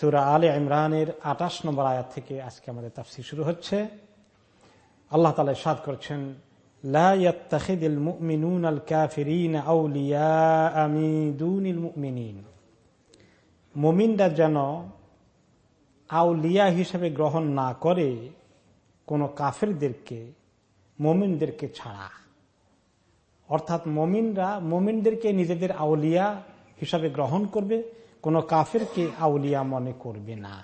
সুরা আলে ইমরানের আঠাশ নম্বর আয়াত থেকে আজকে আমাদের তাফসি শুরু হচ্ছে। আল্লাহ তালা সাদ করছেন মুমিনরা যেন আউলিয়া হিসেবে গ্রহণ না করে, কোন কাফেরদেরকে, মমিনদেরকে ছাড়া। অর্থাৎ মমিনরা মমিনদেরকে নিজেদের আউলিয়া হিসাবে গ্রহণ করবে কোন কাফেরকে আউলিয়া মনে করবে না।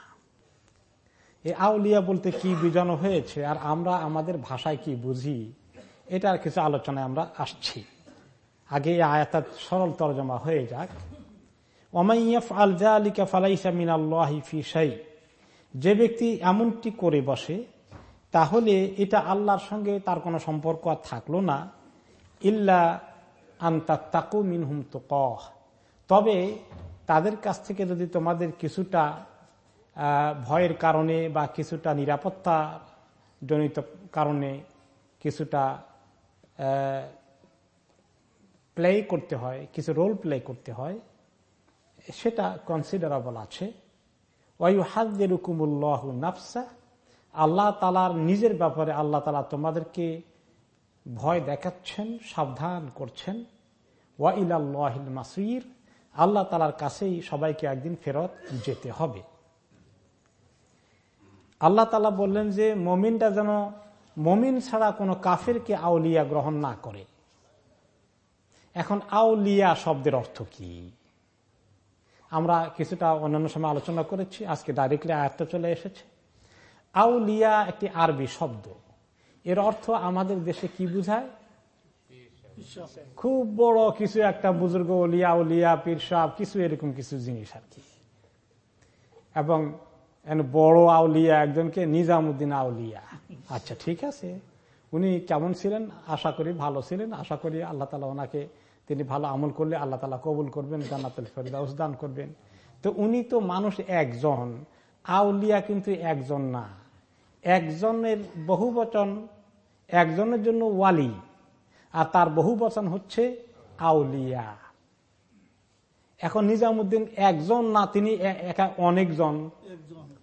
এই আউলিয়া বলতে কি বিজানো হয়েছে আর আমরা আমাদের ভাষায় কি বুঝি, এটার কিছু আলোচনায় আমরা আসছি। আগে এই আয়াতার সরল তরজমা হয়ে যাক। যে ব্যক্তি এমনটি করে বসে, তাহলে এটা আল্লাহর সঙ্গে তার কোনো সম্পর্ক আর থাকল না। ইল্লা তাকু তো তবে তাদের কাছ থেকে যদি তোমাদের কিছুটা ভয়ের কারণে বা কিছুটা নিরাপত্তা জনিত কারণে কিছুটা প্লে করতে হয়, কিছু রোল প্লে করতে হয়, সেটা কনসিডারেবল আছে। ওয়াইউ হাজের হুকুমুল্লাহ নাফসা, আল্লাহ তালার নিজের ব্যাপারে আল্লাহ তালা তোমাদেরকে ভয় দেখাচ্ছেন, সাবধান করছেন। ওয়াইল মাসির আল্লাহ তালার কাছেই সবাইকে একদিন ফেরত যেতে হবে। আল্লাহ তালা বললেন যে মমিনটা যেন মমিন ছাড়া কোনো কাফেরকে আউলিয়া গ্রহণ না করে। এখন আউলিয়া শব্দের অর্থ কি? আমরা কিছুটা অন্যান্য সময় আলোচনা করেছি, আজকে ডাইরেক্টলি আয়ত্ত চলে এসেছে। আউলিয়া একটি আরবি শব্দ। এর অর্থ আমাদের দেশে কি বুঝায়? খুব বড় কিছু একটা বুজুর্গ লিয়া উলিয়া, পীর সাহ কিছু এরকম কিছু জিনিস আর কি। এবং বড় আউলিয়া একজনকে নিজামুদ্দিন আউলিয়া। আচ্ছা ঠিক আছে। উনি কেমন ছিলেন? আশা করি ভালো ছিলেন। আশা করি আল্লাহ তালা ওনাকে, তিনি ভালো আমল করলে আল্লাহ তালা কবুল করবেন, জান্নাতুল দান করবেন। তো উনি তো মানুষ একজন, আউলিয়া কিন্তু একজন না। একজনের বহু বচন একজনের জন্য ওয়ালি। আর তার বহু বচন হচ্ছে আউলিয়া। এখন নিজামুদ্দিন একজন না, তিনি একা অনেকজন।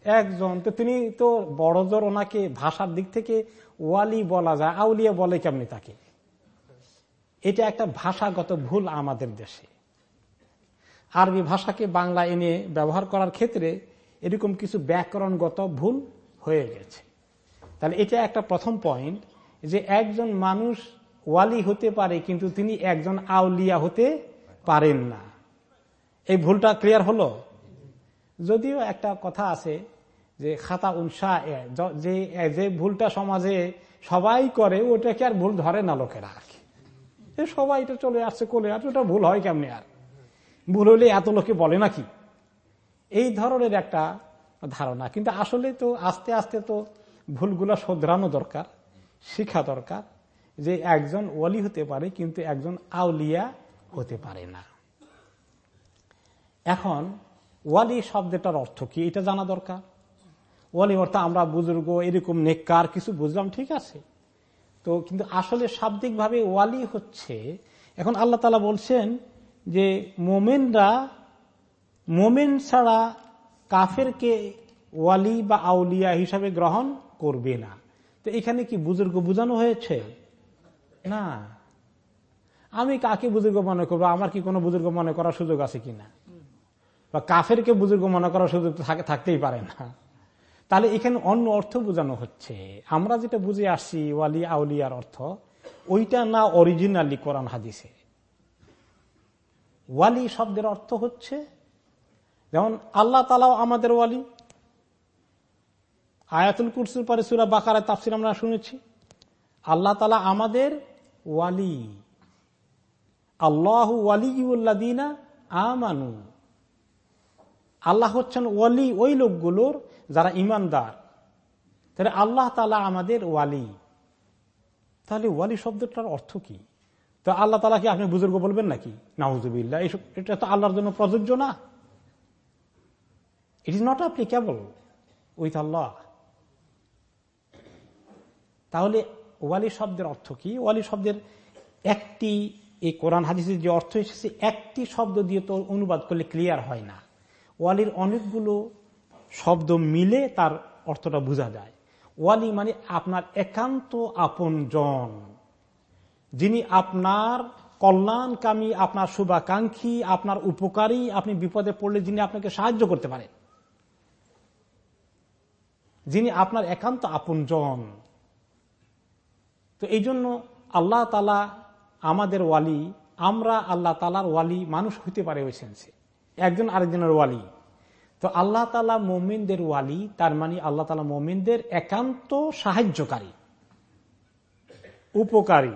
একজন। তো তিনি তো বড় জোর ওনাকে ভাষার দিক থেকে ওয়ালি বলা যায়। আউলিয়া বলে কেমনি তাকে? এটা একটা ভাষাগত ভুল আমাদের দেশে। আরবি ভাষাকে বাংলা এনে ব্যবহার করার ক্ষেত্রে এরকম কিছু ব্যাকরণগত ভুল হয়ে গেছে। তাহলে এটা একটা প্রথম পয়েন্ট যে একজন মানুষ ওয়ালি হতে পারে, কিন্তু তিনি একজন আউলিয়া হতে পারেন না। এই ভুলটা ক্লিয়ার হলো? যদিও একটা কথা আছে যে খাতা উনসা যে যে ভুলটা সমাজে সবাই করে, ওটাকে আর ভুল ধরে না লোকেরা আর কি। সবাই এটা চলে আসছে কোলে আসছে ওটা ভুল হয় কেমনি আর? ভুল হলে এত লোকে বলে নাকি? এই ধরনের একটা ধারণা। কিন্তু আসলে তো আস্তে আস্তে তো ভুলগুলা শোধরানো দরকার, শিখা দরকার। যে একজন ওয়ালি হতে পারে, কিন্তু একজন আউলিয়া হতে পারে না। এখন, ওয়ালি শব্দটার অর্থ কি? এটা জানা দরকার। ওয়ালি অর্থ আমরা বুজুর্গ, এরকম নেককার, কিছু বুঝলাম, ঠিক আছে। তো কিন্তু আসলে শাব্দিকভাবে ওয়ালি হচ্ছে, এখন আল্লাহ তালা বলছেন যে মোমেনরা, মোমেন ছাড়া কাফেরকে ওয়ালি বা আউলিয়া হিসাবে গ্রহণ করবে না। তো এখানে কি বুজুর্গ বুঝানো হয়েছে? না। আমি কাকে বুজুর্গ মনে করব? আমার কি কোনো বুজুর্গ মনে করার সুযোগ আছে কিনা বা কাফেরকে বুজুর্গ মনে করার সুযোগ থাকতেই পারে না। তাহলে এখানে অন্য অর্থ বোঝানো হচ্ছে। আমরা যেটা বুঝে আসছি, ওয়ালি আউলিয়ার অর্থ, ওইটা না অরিজিনালি কোরআন হাদিসে। ওয়ালি শব্দের অর্থ হচ্ছে, যেমন আল্লাহ তালাও আমাদের ওয়ালি। আয়াতুল কুরসুর পরে সুরা বাকার তাফসির আমরা শুনেছি। আল্লাহ তালা আমাদের ওয়ালি। আল্লাহ ওয়ালিউল্লাদিনা আমানু। আল্লাহ হচ্ছেন ওয়ালি ওই লোকগুলোর যারা ইমানদার। তাহলে আল্লাহ তালা আমাদের ওয়ালি। তাহলে ওয়ালি শব্দটার অর্থ কি? তো আল্লাহ তালা কি আপনি বুজুর্গ বলবেন নাকি? নাহুজুবিল্লা এইসব এটা তো আল্লাহর জন্য প্রযোজ্য না। It is not applicable with আল্লাহ তাহলে ওয়ালি শব্দের অর্থ কি? ওয়ালি শব্দের একটি এই কোরআন হাদিসের যে অর্থ এসেছে, একটি শব্দ দিয়ে তো অনুবাদ করলে ক্লিয়ার হয় না। ওয়ালির অনেকগুলো শব্দ মিলে তার অর্থটা বোঝা যায়। ওয়ালি মানে আপনার একান্ত আপন জন, যিনি আপনার কল্যাণকামী, আপনার শুভাকাঙ্ক্ষী, আপনার উপকারী, আপনি বিপদে পড়লে যিনি আপনাকে সাহায্য করতে পারেন যিনি আপনার একান্ত আপন জন। তো এই জন্য আল্লাহ তালা আমাদের ওয়ালি আমরা আল্লাহ তালার ওয়ালি মানুষ হইতে পারে ওই সেন্সে একজন আরেকজনের ওয়ালি। তো আল্লাহ তালা মোমিনদের ওয়ালি তার মানে আল্লাহ তালা মোমিনদের একান্ত সাহায্যকারী উপকারী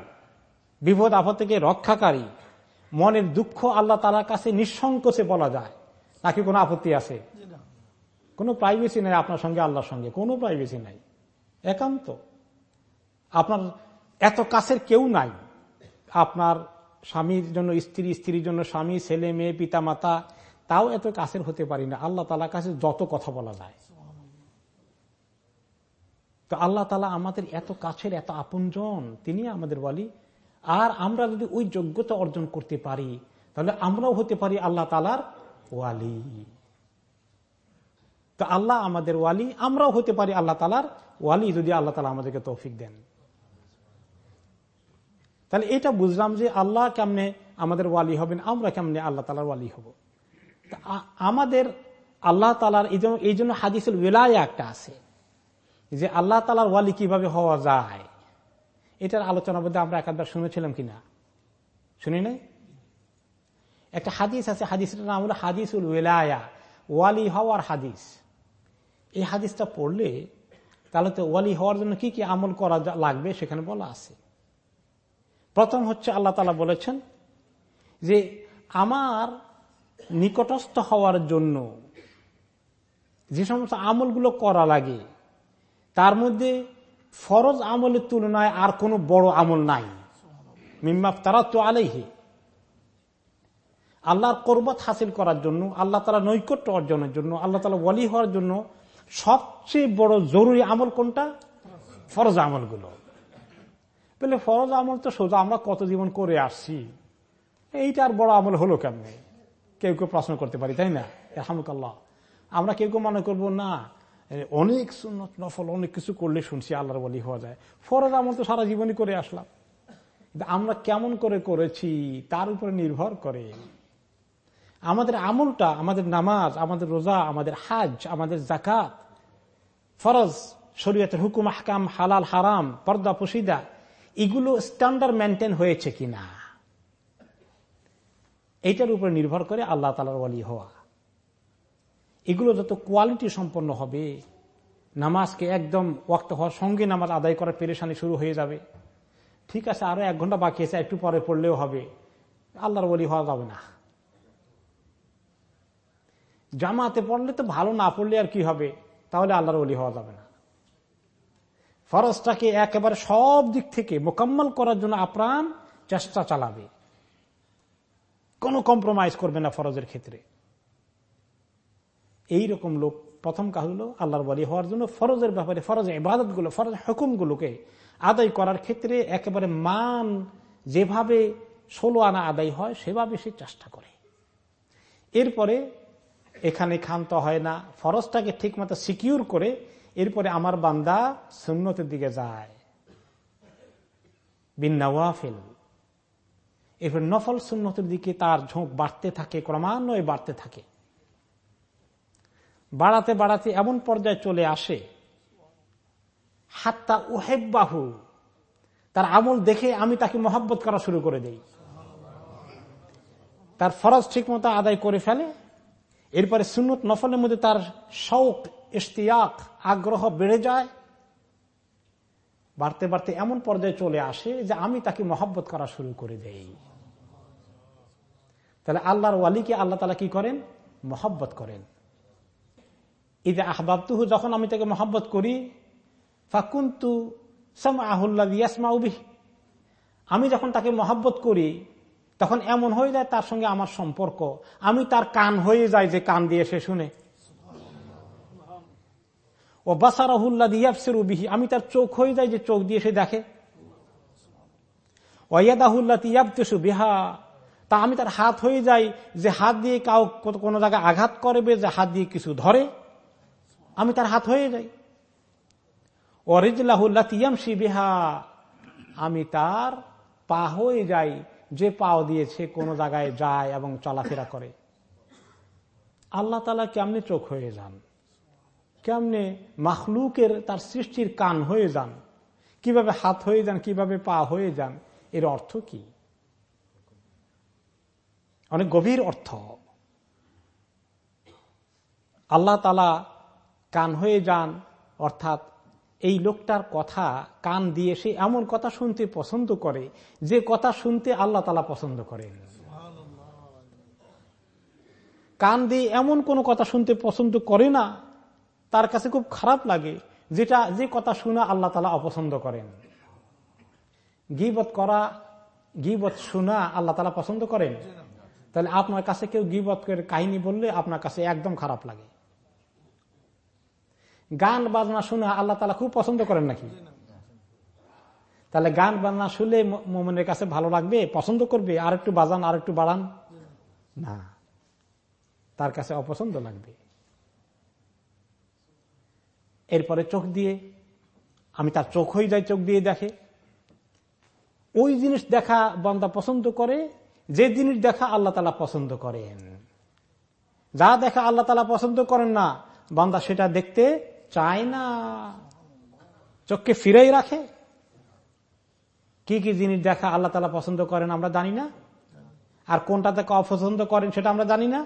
বিপদ আপদ থেকে রক্ষাকারী মনের দুঃখ আল্লাহ তালার কাছে নিঃসংকোচে বলা যায়। নাকি কোনো আপত্তি আছে? কোনো প্রাইভেসি নাই আপনার সঙ্গে আল্লাহর সঙ্গে। কোনো প্রাইভেসি নাই। একান্ত। আপনার এত কাছের কেউ নাই। আপনার স্বামীর জন্য, স্ত্রী, স্ত্রীর জন্য, স্বামী, ছেলে, মেয়ে পিতা মাতা তাও এত কাছের হতে পারি না। আল্লাহ তালার কাছে যত কথা বলা যায়। তো আল্লাহ তালা আমাদের এত কাছের, এত আপনজন তিনি আমাদের বলি আর আমরা যদি ওই যোগ্যতা অর্জন করতে পারি, তাহলে আমরাও হতে পারি আল্লাহ তালার ওয়ালি। তো আল্লাহ আমাদের ওয়ালি, আমরাও হতে পারি আল্লাহ তালার ওয়ালি, যদি আল্লাহ তালা আমাদেরকে তৌফিক দেন। তাহলে এটা বুঝলাম যে আল্লাহ কেমনে আমাদের ওয়ালি হবেন, আমরা কেমনে আল্লাহ তালার ওয়ালি হব। আমাদের আল্লাহ তালার এই জন্য হাদিসুল ওয়েলায় একটা আছে, যে আল্লাহ তালার ওয়ালি কীভাবে হওয়া যায়, এটার আলোচনা মধ্যে আমরা একাধবার শুনেছিলাম কিনা? শুনি নাই? একটা হাদিস আছে হাদিসটার নাম হলো হাদিসুল ওয়েলায়া, ওয়ালি হওয়ার হাদিস। এই হাদিসটা পড়লে তাহলে তো ওয়ালি হওয়ার জন্য কি কি আমল করা লাগবে সেখানে বলা আছে। প্রথম হচ্ছে আল্লাহ তালা বলেছেন যে আমার নিকটস্থ হওয়ার জন্য যে সমস্ত আমলগুলো করা লাগে, তার মধ্যে ফরজ আমলের তুলনায় আর কোনো বড় আমল নাই। মিম্মাফ তারা তো আলেহি আল্লাহর করবত হাসিল করার জন্য, আল্লাহ তালা নৈকট্য অর্জনের জন্য, আল্লাহ তালা ওয়ালি হওয়ার জন্য সবচেয়ে বড় জরুরি আমল কোনটা? ফরজ আমলগুলো। বলে ফরজ আমল তো সোজা, আমরা কত জীবন করে আসছি? এইটার বড় আমল হলো কেমনে? কেউ কেউ প্রশ্ন করতে পারি, তাই না? আহমকাল্লাহ আমরা কেউ কেউ মনে করব, না অনেক সুন্নত নফল, অনেক কিছু করলে শুনছি আল্লাহর বলি হওয়া যায়। ফরজ আমল তো সারা জীবনই করে আসলাম। আমরা কেমন করে করেছি, তার উপরে নির্ভর করে। আমাদের আমলটা, আমাদের নামাজ, আমাদের রোজা, আমাদের হাজ, আমাদের জাকাত ফরজ, শরীয়তের হুকুম হাকাম হালাল, হারাম, পর্দা, পুশিদা এগুলো স্ট্যান্ডার্ড মেনটেন হয়েছে কিনা? এইটার উপরে নির্ভর করে আল্লাহ তালার ওয়ালি হওয়া। এগুলো যত কোয়ালিটি সম্পন্ন হবে, নামাজকে একদম ওয়াক্ত হওয়ার সঙ্গে নামাজ আদায় করার পেরেশানি শুরু হয়ে যাবে। ঠিক আছে, আরও এক ঘণ্টা বাকি আছে, একটু পরে পড়লেও হবে। আল্লাহর বলি হওয়া যাবে না। জামাতে পড়লে তো ভালো, না পড়লে আর কি হবে? তাহলে আল্লাহর বলি হওয়া যাবে না। ফরজটাকে একেবারে সব দিক থেকে মোকাম্মল করার জন্য আপ্রাণ চেষ্টা চালাবে। কোনো কম্প্রোমাইজ করবে না ফরজের ক্ষেত্রে। এই রকম লোক প্রথম কাজ হলো আল্লাহর বলি হওয়ার জন্য ফরজের ব্যাপারে, ফরজ ইবাদতগুলো ফরজ হুকুমগুলোকে আদায় করার ক্ষেত্রে একেবারে মান যেভাবে ষোলো আনা আদায় হয়, সেভাবে সে চেষ্টা করে। এরপরে এখানে ক্ষান্ত হয় না। ফরজটাকে ঠিক মতো সিকিউর করে এরপরে আমার বান্দা সুন্নতের দিকে যায়। বিন্নাওয়াফেল এরপর নফল সুন্নতের দিকে তার ঝোঁক বাড়তে থাকে, ক্রমান্বয়ে বাড়তে থাকে। বাড়াতে বাড়াতে এমন পর্যায়ে চলে আসে, হাত্তা ওহেবাহু তার আমল দেখে আমি তাকে মহাব্বত করা শুরু করে দেই। তার ফরজ ঠিক মতো আদায় করে ফেলে। এরপরে সুন্নত নফলের মধ্যে তার শৌক ইশতিয়াক, আগ্রহ বেড়ে যায়। বাড়তে বাড়তে এমন পর্যায়ে চলে আসে যে আমি তাকে মহব্বত করা শুরু করে দেই। তাহলে আল্লাহর ওয়ালিকে আল্লাহ তালা কি করেন? মহব্বত করেন। ঈদে আহবাবতুহু, যখন আমি তাকে মহব্বত করি, ফাকুন্তু আমি যখন তাকে মহব্বত করি, তখন এমন হয়ে যায় তার সঙ্গে আমার সম্পর্ক। আমি তার কান হয়ে যায় যে কান দিয়ে সে শুনে। ও বাসারাহুল্লা দিয়াফসের বিহি। আমি তার চোখ হয়ে যাই যে চোখ দিয়ে সে দেখে। ওয়াদাহুল্লা তিয়াবতেসু বিহা। তা আমি তার হাত হয়ে যাই যে হাত দিয়ে কাউ কোনো জায়গায় আঘাত করবে, যে হাত দিয়ে কিছু ধরে। আমি তার হাত হয়ে যাই। অরিজলাহুল্লাতিয়ামসি বিহা। আমি তার পা হয়ে যাই যে পাও দিয়েছে কোনো জায়গায় যায় এবং চলাফেরা করে। আল্লাহ তালা কেমনি চোখ হয়ে যান? কেমনে মাখলুকের তার সৃষ্টির কান হয়ে যান? কীভাবে হাত হয়ে যান, কীভাবে পা হয়ে যান? এর অর্থ কি? অনেক গভীর অর্থ। আল্লাহ তালা কান হয়ে যান, অর্থাৎ এই লোকটার কথা কান দিয়ে সে এমন কথা শুনতে পছন্দ করে, যে কথা শুনতে আল্লাহ তালা পছন্দ করেন। কান দিয়ে এমন কোন কথা শুনতে পছন্দ করে না তার কাছে খুব খারাপ লাগে যেটা, যে কথা শুনে আল্লাহ তালা অপছন্দ করেন। গিবত করা, গিবত শোনা আল্লাহ তালা পছন্দ করেন? তাহলে আপনার কাছে কেউ গিবত করে কাহিনী বললে আপনার কাছে একদম খারাপ লাগে। গান বাজনা শুনে আল্লাহ তালা খুব পছন্দ করেন নাকি? তাহলে গান বাজনা শুনলে মোমেনের কাছে ভালো লাগবে, পছন্দ করবে আর একটু বাজান আর একটু বাড়ান? না। তার কাছে অপছন্দ লাগবে। এরপরে চোখ দিয়ে, আমি তার চোখ হয়ে যাই চোখ দিয়ে দেখে। ওই জিনিস দেখা বন্দা পছন্দ করে, যে জিনিস দেখা আল্লাহ তালা পছন্দ করেন। যা দেখা আল্লাহ তালা পছন্দ করেন না, বান্দা সেটা দেখতে চায় না। চোখকে ফিরেই রাখে। কি কি জিনিস দেখা আল্লাহ তালা পছন্দ করেন আমরা জানি না। আর কোনটা থেকে অপছন্দ করেন সেটা আমরা জানি না।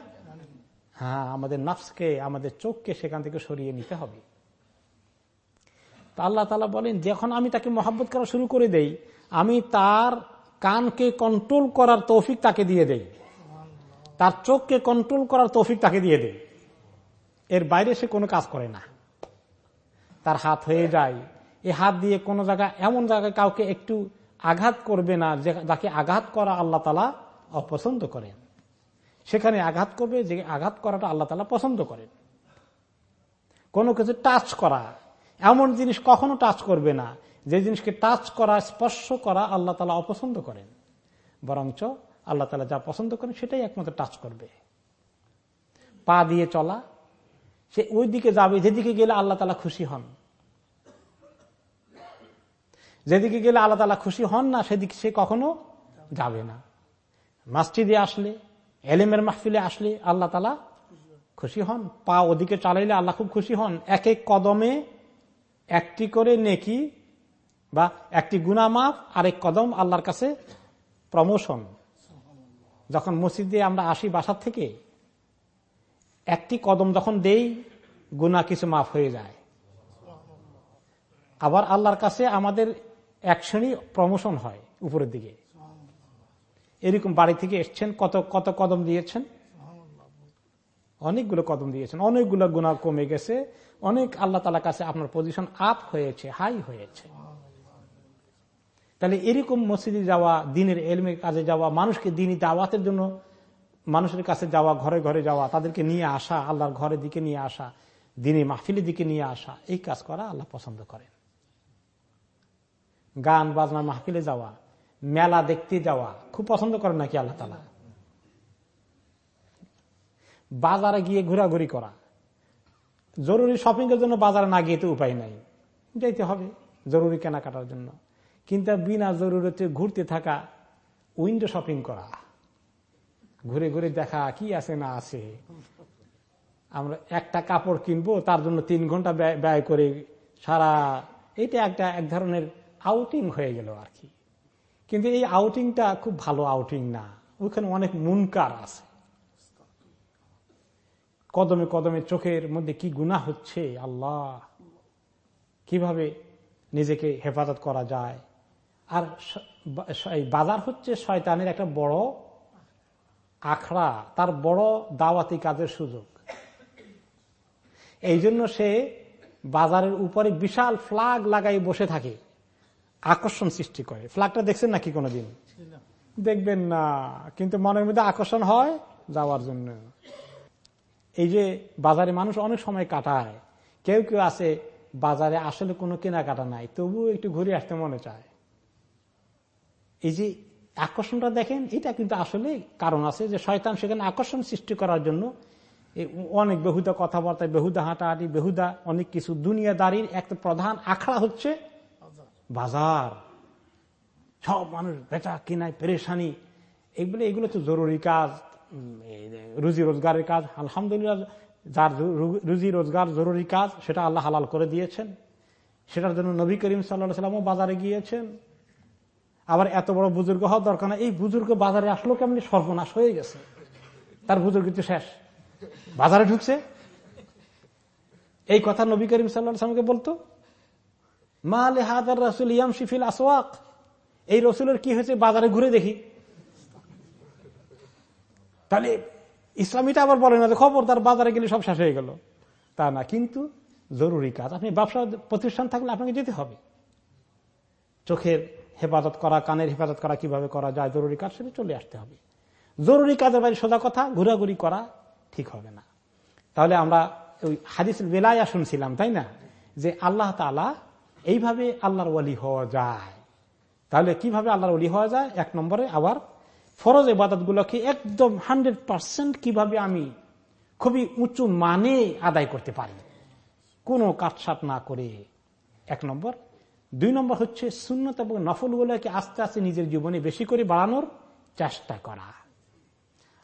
হ্যাঁ আমাদের নফসকে, আমাদের চোখকে সেখান থেকে সরিয়ে নিতে হবে। আল্লাহ তালা বলেন, যখন আমি তাকে মহাব্বত করা শুরু করে দেই, আমি তার কানকে কন্ট্রোল করার তৌফিক তাকে দিয়ে দেই। তার চোখকে কন্ট্রোল করার তৌফিক তাকে দিয়ে দেই। এর বাইরে সে কোনো কাজ করে না। তার হাত হয়ে যায়। এ হাত দিয়ে কোন জায়গায় এমন জায়গায় কাউকে একটু আঘাত করবে না যাকে আঘাত করা আল্লাহ তালা অপছন্দ করেন। সেখানে আঘাত করবে যে আঘাত করাটা আল্লাহ তালা পছন্দ করেন। কোনো কিছু টাচ করা এমন জিনিস কখনো টাচ করবে না। যে জিনিসকে টাচ করা, স্পর্শ করা আল্লাহ তালা অপছন্দ করেন। বরঞ্চ আল্লাহ তালা যা পছন্দ করেন সেটাই একমাত্র টাচ করবে। পা দিয়ে চলা, সে ওই দিকে যাবে, যেদিকে গেলে আল্লাহ তালা খুশি হন। যেদিকে গেলে আল্লাহ তালা খুশি হন না, সেদিকে সে কখনো যাবে না। মাস্টিদে আসলে, এলেমের মাহফিলে আসলে আল্লাহ তালা খুশি হন। পা ওদিকে চালাইলে আল্লাহ খুব খুশি হন। এক এক কদমে একটি করে নেকি বা একটি গুনামাফ, আরেক কদম আল্লাহর কাছে প্রমোশন যখন মসজিদে আমরা আসি বাসার থেকে, একটি কদম যখন দেই গুনা কিছু মাফ হয়ে যায়। আবার আল্লাহর কাছে আমাদের এক শ্রেণি প্রমোশন হয় উপরের দিকে। এরকম বাড়ি থেকে এসছেন, কত কত কদম দিয়েছেন? অনেকগুলো কদম দিয়েছেন, অনেকগুলো গুণা কমে গেছে, অনেক আল্লাহ তালা কাছে আপনার পজিশন আপ হয়েছে হাই হয়েছে। তাহলে এরকম মসজিদে যাওয়া, দিনের এলমের কাজে যাওয়া, মানুষকে দিনই দাওয়াতের জন্য মানুষের কাছে যাওয়া, ঘরে ঘরে যাওয়া, তাদেরকে নিয়ে আসা, আল্লাহর ঘরের দিকে নিয়ে আসা, দিনে মাহফিলের দিকে নিয়ে আসা, এই কাজ করা আল্লাহ পছন্দ করেন। গান, বাজনা, মাহফিলে যাওয়া, মেলা দেখতে যাওয়া, খুব পছন্দ করেন নাকি আল্লাহ তালা বাজারে গিয়ে ঘোরাঘুরি করা। জরুরি শপিং এর জন্য বাজারে না গিয়ে তো উপায় নাই। যাইতে হবে জরুরি কেনাকাটার জন্য। কিন্তু বিনা জরুরতে ঘুরতে থাকা উইন্ডো শপিং করা, ঘুরে ঘুরে দেখা কি আছে না আছে। আমরা একটা কাপড় কিনবো, তার জন্য তিন ঘণ্টা ব্যয় করে সারা এটা একটা এক ধরনের আউটিং হয়ে গেল আর কি। কিন্তু এই আউটিংটা খুব ভালো আউটিং না। ওইখানে অনেক মুনকার আছে। কদমে কদমে চোখের মধ্যে কি গুণা হচ্ছে? আল্লাহ। কীভাবে নিজেকে হেফাজত করা যায়? আর বাজার হচ্ছে শয়তানের একটা বড় আখড়া তার বড় দাওয়াতি কাজের সুযোগ। এই জন্য সে বাজারের উপরে বিশাল ফ্লাগ লাগাই বসে থাকে আকর্ষণ সৃষ্টি করে। ফ্লাগটা দেখছেন নাকি কোনোদিন? দেখবেন না কিন্তু মনের মধ্যে আকর্ষণ হয় যাওয়ার জন্য। এই যে বাজারে মানুষ অনেক সময় কাটায়, কেউ কেউ আছে বাজারে আসলে কোনো কেনাকাটা নাই, তবুও একটু ঘুরে আসতে মনে চায়। এই যে আকর্ষণটা দেখেন, এটা কিন্তু আসলে কারণ আছে যে শয়তান সেখানে আকর্ষণ সৃষ্টি করার জন্য অনেক বেহুদা কথাবার্তা বেহুদা হাঁটাহাঁটি, বেহুদা অনেক কিছু দুনিয়াদারির একটা প্রধান আখড়া হচ্ছে বাজার। সব মানুষ বেচা, কিনায় পেরেশানি। এগুলো এগুলো তো জরুরি কাজ। রুজি রোজগারের কাজ, আলহামদুলিল্লাহ, যার রুজি রোজগার জরুরি কাজ, সেটা আল্লাহ হালাল করে দিয়েছেন। সেটার জন্য নবী করিম সাল্লা সাল্লামও বাজারে গিয়েছেন। আবার এত বড় বুজুর্গ হওয়ার দরকার না এই বুজুর্গ বাজারে আসলো কেমনি? সর্বনাশ হয়ে গেছে। তার বুজুর্গ তো শেষ। বাজারে ঢুকছে। এই কথা নবী করিম সাল্লামকে বলতো মালে হাজার রসুল ইয়াম শিফিল আসওয়াক? এই রসুলের কি হয়েছে? বাজারে ঘুরে দেখি। তাহলে ইসলামীটা আবার বলে না যে খবর তার বাজারে গেলে সব শেষ হয়ে গেল। তা না, কিন্তু জরুরি কাজ। আপনি ব্যবসা প্রতিষ্ঠান থাকলে আপনাকে যেতে হবে। চোখের হেফাজত করা, কানের হেফাজত করা কীভাবে করা যায়, জরুরি কাজ সেটা চলে আসতে হবে। জরুরি কাজের বাইরে সোজা কথা, ঘোরাঘুরি করা ঠিক হবে না। তাহলে আমরা ওই হাদিস বেলায়া শুনছিলাম, তাই না? যে আল্লাহ তালা এইভাবে আল্লাহর ওয়ালি হওয়া যায়। তাহলে কীভাবে আল্লাহর ওলি হওয়া যায়? এক নম্বরে আবার ফরজ এবাদত গুলোকে একদম হান্ড্রেড পার্সেন্ট কীভাবে আমি খুবই উঁচু মানে আদায় করতে পারি? কোনো কাটসাট না করে। এক নম্বর। দুই নম্বর হচ্ছে শূন্যত এবং নফলগুলোকে আস্তে আস্তে নিজের জীবনে বেশি করে বাড়ানোর চেষ্টা করা।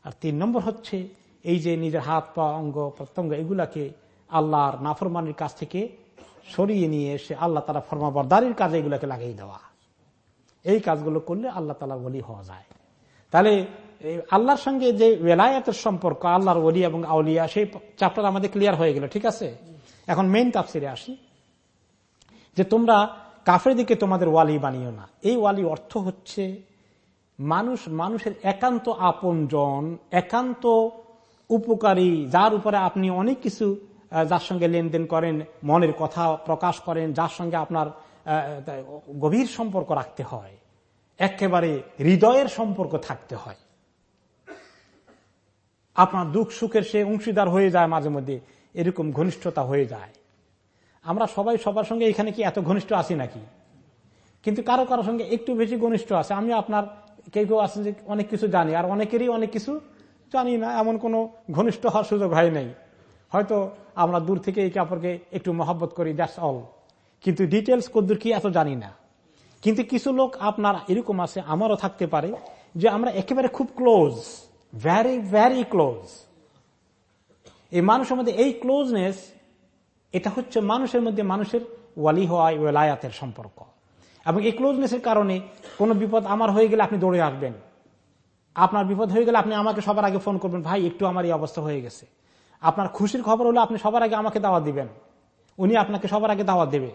আর তিন নম্বর হচ্ছে এই যে নিজের হাত, পা, অঙ্গ, প্রত্যঙ্গ এগুলাকে আল্লাহর নাফরমানির কাছ থেকে সরিয়ে নিয়ে এসে আল্লাহ তালা ফর্মাবরদারির কাজে এগুলাকে লাগিয়ে দেওয়া। এই কাজগুলো করলে আল্লাহ তালা বলি হওয়া যায়। তাহলে আল্লাহর সঙ্গে যে বেলায়াতের সম্পর্ক, আল্লাহর ওলি এবং আউলিয়া, সেই চ্যাপ্টার আমাদের ক্লিয়ার হয়ে গেল, ঠিক আছে? এখন মেইন তাফসিরে আসি। যে তোমরা কাফের দিকে তোমাদের ওয়ালি বানিও না। এই ওয়ালি অর্থ হচ্ছে মানুষ, মানুষের একান্ত আপনজন, একান্ত উপকারী, যার উপরে আপনি অনেক কিছু যার সঙ্গে লেনদেন করেন, মনের কথা প্রকাশ করেন, যার সঙ্গে আপনার গভীর সম্পর্ক রাখতে হয়। একেবারে হৃদয়ের সম্পর্ক থাকতে হয়। আপনার দুঃখ, সুখের সে অংশীদার হয়ে যায় মাঝে মধ্যে, এরকম ঘনিষ্ঠতা হয়ে যায়। আমরা সবাই সবার সঙ্গে এখানে কি এত ঘনিষ্ঠ আছি নাকি? কিন্তু কারও কারোর সঙ্গে একটু বেশি ঘনিষ্ঠ আছে। আমি আপনার, কেউ কেউ আছেন যে অনেক কিছু জানি, আর অনেকেরই অনেক কিছু জানি না, এমন কোনো ঘনিষ্ঠ হওয়ার সুযোগ হয় নাই। হয়তো আমরা দূর থেকে এই অপরকে একটু মহব্বত করি দ্যাটস অল কিন্তু ডিটেলস কদ্দুর কি এত জানি না। কিন্তু কিছু লোক আপনার এরকম আছে, আমারও থাকতে পারে, যে আমরা একেবারে খুব ক্লোজ ভ্যারি ভ্যারি ক্লোজ এই মানুষের মধ্যে, এই ক্লোজনেস এটা হচ্ছে মানুষের মধ্যে মানুষের ওয়ালি হওয়া, ওয়ালায়াতের সম্পর্ক। এবং এই ক্লোজনেসের কারণে কোনো বিপদ আমার হয়ে গেলে আপনি দৌড়ে আসবেন। আপনার বিপদ হয়ে গেলে আপনি আমাকে সবার আগে ফোন করবেন, ভাই, একটু আমার এই অবস্থা হয়ে গেছে। আপনার খুশির খবর হলে আপনি সবার আগে আমাকে দাওয়া দিবেন। উনি আপনাকে সবার আগে দাওয়া দেবে।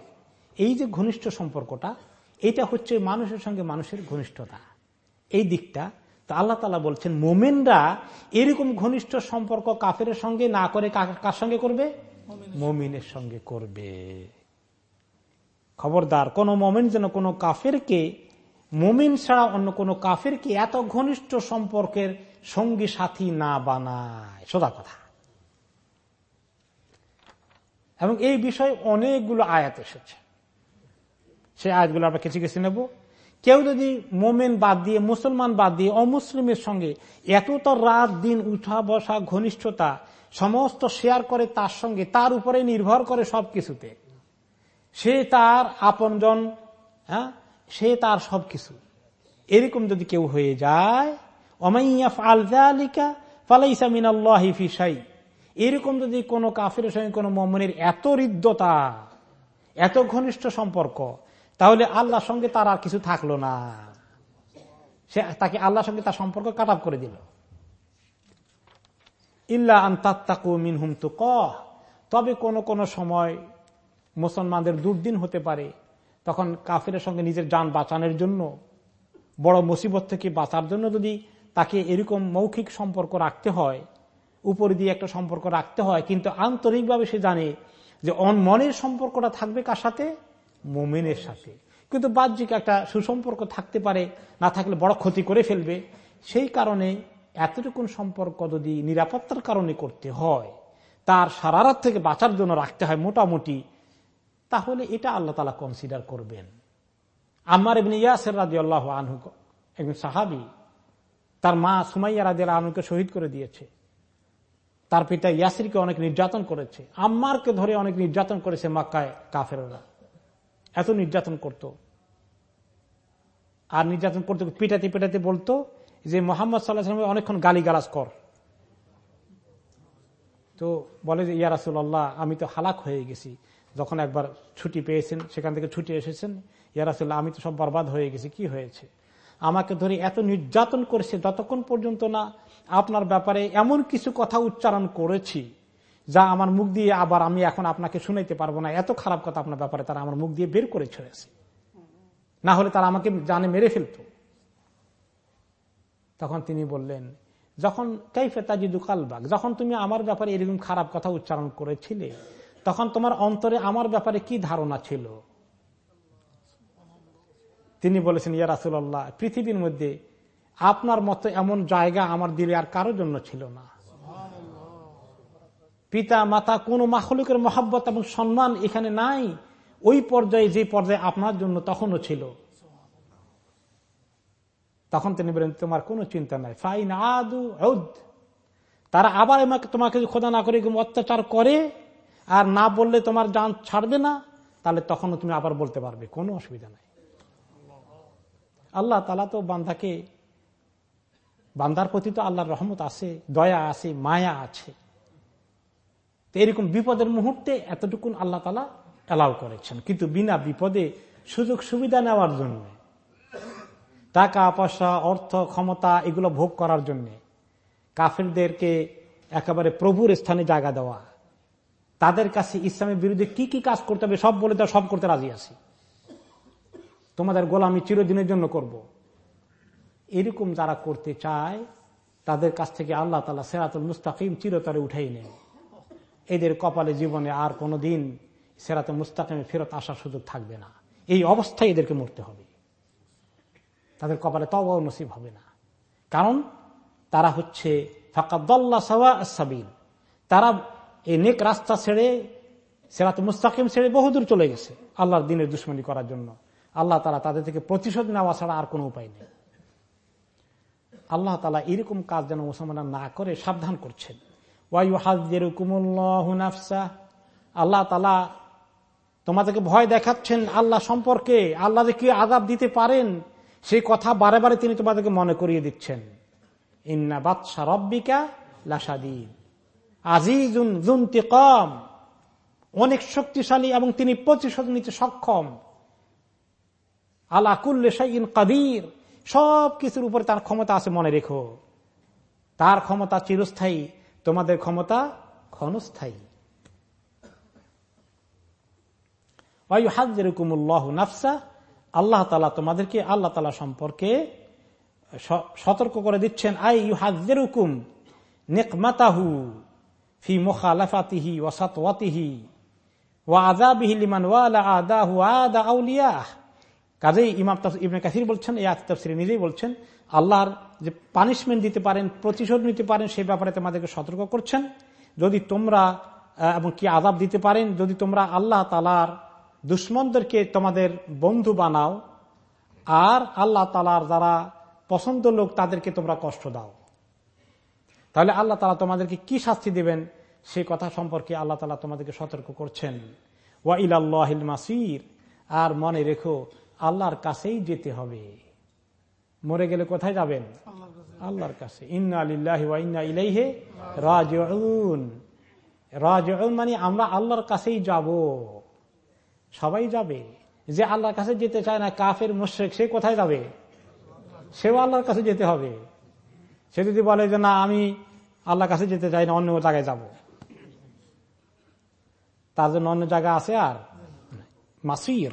এই যে ঘনিষ্ঠ সম্পর্কটা এটা হচ্ছে মানুষের সঙ্গে মানুষের ঘনিষ্ঠতা। এই দিকটা তো আল্লাহ তালা বলছেন, মোমেনরা এরকম ঘনিষ্ঠ সম্পর্ক কাফের সঙ্গে না করে কার সঙ্গে করবে? মমিনের সঙ্গে করবে। খবরদার, কোন মোমেন যেন কোনো কাফেরকে, মোমিন ছাড়া অন্য কোন কাফেরকে এত ঘনিষ্ঠ সম্পর্কের সঙ্গী সাথী না বানায়। সোজা কথা। এবং এই বিষয়ে অনেকগুলো আয়াত এসেছে। সেই আয়াতগুলো আমরা কিছু কিছু নেব। কেউ যদি মোমেন বাদ দিয়ে, মুসলমান বাদ দিয়ে, অমুসলিমের সঙ্গে এতটা রাত, দিন, উঠা, বসা, ঘনিষ্ঠতা, সমস্ত শেয়ার করে তার সঙ্গে, তার উপরে নির্ভর করে সব কিছুতে সে তার আপনজন হ্যাঁ? সে তার সবকিছু। এরকম যদি কেউ হয়ে যায় অমাইয়াফ আলজালিকা ফালাইসা মিনাল্লাহি ফিসাই এরকম যদি কোনো কাফের সঙ্গে কোনো মমনের এত হৃদ্যতা, এত ঘনিষ্ঠ সম্পর্ক তাহলে আল্লাহর সঙ্গে তার আর কিছু থাকল না। সে তাকে আল্লাহর সঙ্গে তার সম্পর্ক কাট করে দিল। ইল্লা আন্তাত্তাকু মিনহুম তু কহ তবে কোন কোন সময় মুসলমানদের দুর্দিন হতে পারে, তখন কাফের সঙ্গে নিজের যান বাঁচানোর জন্য, বড় মুসিবত থেকে বাঁচার জন্য যদি তাকে এরকম মৌখিক সম্পর্ক রাখতে হয়, উপর দিয়ে একটা সম্পর্ক রাখতে হয়, কিন্তু আন্তরিকভাবে সে জানে যে অন মনের সম্পর্কটা থাকবে কার সাথে? মোমেনের সাথে। কিন্তু বাহ্যিক একটা সুসম্পর্ক থাকতে পারে, না থাকলে বড় ক্ষতি করে ফেলবে। সেই কারণে এতটুকুন সম্পর্ক যদি নিরাপত্তার কারণে করতে হয়, তার সারারাত থেকে বাঁচার জন্য রাখতে হয় মোটামুটি, তাহলে এটা আল্লাহ তালা কনসিডার করবেন। আমার এমনি ইয়াসের রাজি আল্লাহ আনহু একজন সাহাবি, তার মা সুমাইয়া রাজি আনহুকে শহীদ করে দিয়েছে। তার পিতা ইয়াসিরকে অনেক নির্যাতন করেছে। আম্মারকে ধরে অনেক নির্যাতন করেছে মাক্কায় কাফেরা এত নির্যাতন করত। আর নির্যাতন করতে পিটাতে পিটাতে বলতো যে মোহাম্মদ সাল্লাহ অনেকক্ষণ গালি গালাজ কর। তো বলে যে, ইয়া রাসুল্লাহ আমি তো হালাক হয়ে গেছি। যখন একবার ছুটি পেয়েছেন, সেখান থেকে ছুটি এসেছেন। ইয়া রাসুল্লাহ আমি তো সব বরবাদ হয়ে গেছি। কি হয়েছে? আমাকে ধরে এত নির্যাতন করেছে, যতক্ষণ পর্যন্ত না আপনার ব্যাপারে এমন কিছু কথা উচ্চারণ করেছি যা আমার মুখ দিয়ে আবার আমি এখন আপনাকে শুনাইতে পারব না। এত খারাপ কথা আপনার ব্যাপারে তারা আমার মুখ দিয়ে বের করে ছেড়েছে। না হলে তারা আমাকে জানে মেরে ফেলত। তখন তিনি বললেন, যখন কাইফে তাজিদু কালবাগ যখন তুমি আমার ব্যাপারে এরকম খারাপ কথা উচ্চারণ করেছিলে, তখন তোমার অন্তরে আমার ব্যাপারে কি ধারণা ছিল? তিনি বলেছেন, ইয়া রাসুল্লাহ পৃথিবীর মধ্যে আপনার মতো এমন জায়গা আমার দিলে আর কারোর জন্য ছিল না। পিতা, মাতা, কোন মাহলুকের মহাব্বত এবং সম্মান এখানে নাই। ওই পর্যায়ে, যে পর্যায়ে আপনার জন্য তখনও ছিল। তখন তিনি বলেন, তোমার কোনো চিন্তা নাই। ফাইন আদু তারা আবার তোমাকে খোদা না করে অত্যাচার করে আর না বললে তোমার যান ছাড়বে না, তাহলে তখনও তুমি আবার বলতে পারবে। কোনো অসুবিধা নাই। আল্লাহ তালা তো বান্দাকে, বান্দার প্রতি তো আল্লাহর রহমত আছে, দয়া আছে, মায়া আছে। তো এরকম বিপদের মুহূর্তে এতটুকুন আল্লাহ তালা অ্যালাউ করেছেন। কিন্তু বিনা বিপদে সুযোগ সুবিধা নেওয়ার জন্য, টাকা, পয়সা, অর্থ, ক্ষমতা এগুলো ভোগ করার জন্য, কাফেরদেরকে একেবারে প্রভুর স্থানে জায়গা দেওয়া, তাদের কাছে ইসলামের বিরুদ্ধে কি কি কাজ করতে হবে সব বলে দেওয়া সব করতে রাজি আছি। তোমাদের গোলামি চিরদিনের জন্য করব। এরকম যারা করতে চায়, তাদের কাছ থেকে আল্লাহ তালা সেরাতুল মুস্তাকিম চিরতরে উঠাই নেয় এদের কপালে জীবনে আর কোনো দিন সেরাতে মুস্তাকিমে ফেরত আসার সুযোগ থাকবে না। এই অবস্থায় এদেরকে মরতে হবে। তাদের কপালে তব নসিব হবে না। কারণ তারা হচ্ছে ফাঁকাদ্দল্লা সাওয়া সাবিল তারা এই নেক রাস্তা ছেড়ে, সেরাত মুস্তাকিম ছেড়ে বহুদূর চলে গেছে আল্লাহর দিনের দুশ্মনী করার জন্য। আল্লাহ তালা তাদের থেকে প্রতিশোধ নেওয়া ছাড়া আর কোনো উপায় নেই। আল্লাহ তালা এরকম কাজ যেন মুসলমানরা না করে, সাবধান করছেন। আল্লাহ তালা তোমাদেরকে ভয় দেখাচ্ছেন আল্লাহ সম্পর্কে। আল্লাহ যে কি আজাব দিতে পারেন, সেই কথা বারে বারে তিনি তোমাদেরকে মনে করিয়ে দিচ্ছেন। ইন্না বাদশা রব্বিকা লাসাদিন আজিজুন কম অনেক শক্তিশালী এবং তিনি প্রতিশোধ নিতে সক্ষম। আল্লাহ কুল্লে সাইন কাদির। সব কিছুর উপরে তার ক্ষমতা আছে, মনে রেখো। তার ক্ষমতা চিরস্থায়ী। তোমাদের ক্ষমতা ক্ষণস্থায়ী। নাফসা, আল্লাহ তালা তোমাদেরকে আল্লাহ তালা সম্পর্কে সতর্ক করে দিচ্ছেন। আই ইউ হাজেরুকুম নেকমাতাহু ফি মোখালাফাতিহি ওয়াসাতওয়াতিহি ওয়া আজাবিহি লিমান ওয়ালা আদাহু আদা আউলিয়াহ। কাজেই ইমাম ইবনে কাসির বলছেন এই তফসিরে নিজেই বলছেন, আল্লাহর যে পানিশমেন্ট দিতে পারেন, প্রতিশোধ নিতে পারেন সেই ব্যাপারে তোমাদেরকে সতর্ক করছেন। যদি তোমরা এবং কি আজাব দিতে পারেন, যদি তোমরা আল্লাহ তালার দুশ্মনদেরকে তোমাদের বন্ধু বানাও, আর আল্লাহ তালার যারা পছন্দ লোক, তাদেরকে তোমরা কষ্ট দাও। তাহলে আল্লাহ তালা তোমাদেরকে কি শাস্তি দেবেন, সে কথা সম্পর্কে আল্লাহ তালা তোমাদেরকে সতর্ক করছেন। ওয়া ইলাল্লাহিল মাসির। আর মনে রেখো আল্লাহর কাছেই যেতে হবে। মরে গেলে কোথায় যাবেন? আল্লাহর কাছে। ইন্না আলিল্লাহি ইন্না ইলাইহে রাজন মানে আমরা আল্লাহর কাছেই যাব। সবাই যাবে। যে আল্লাহর কাছে যেতে চায় না, কাফের, মুশ্রেক, সে কোথায় যাবে? সেও আল্লাহর কাছে যেতে হবে। সে যদি বলে যে, না, আমি আল্লাহর কাছে যেতে চাই না, অন্য জায়গায় যাব। তার জন্য অন্য জায়গা আছে আর? মাসির।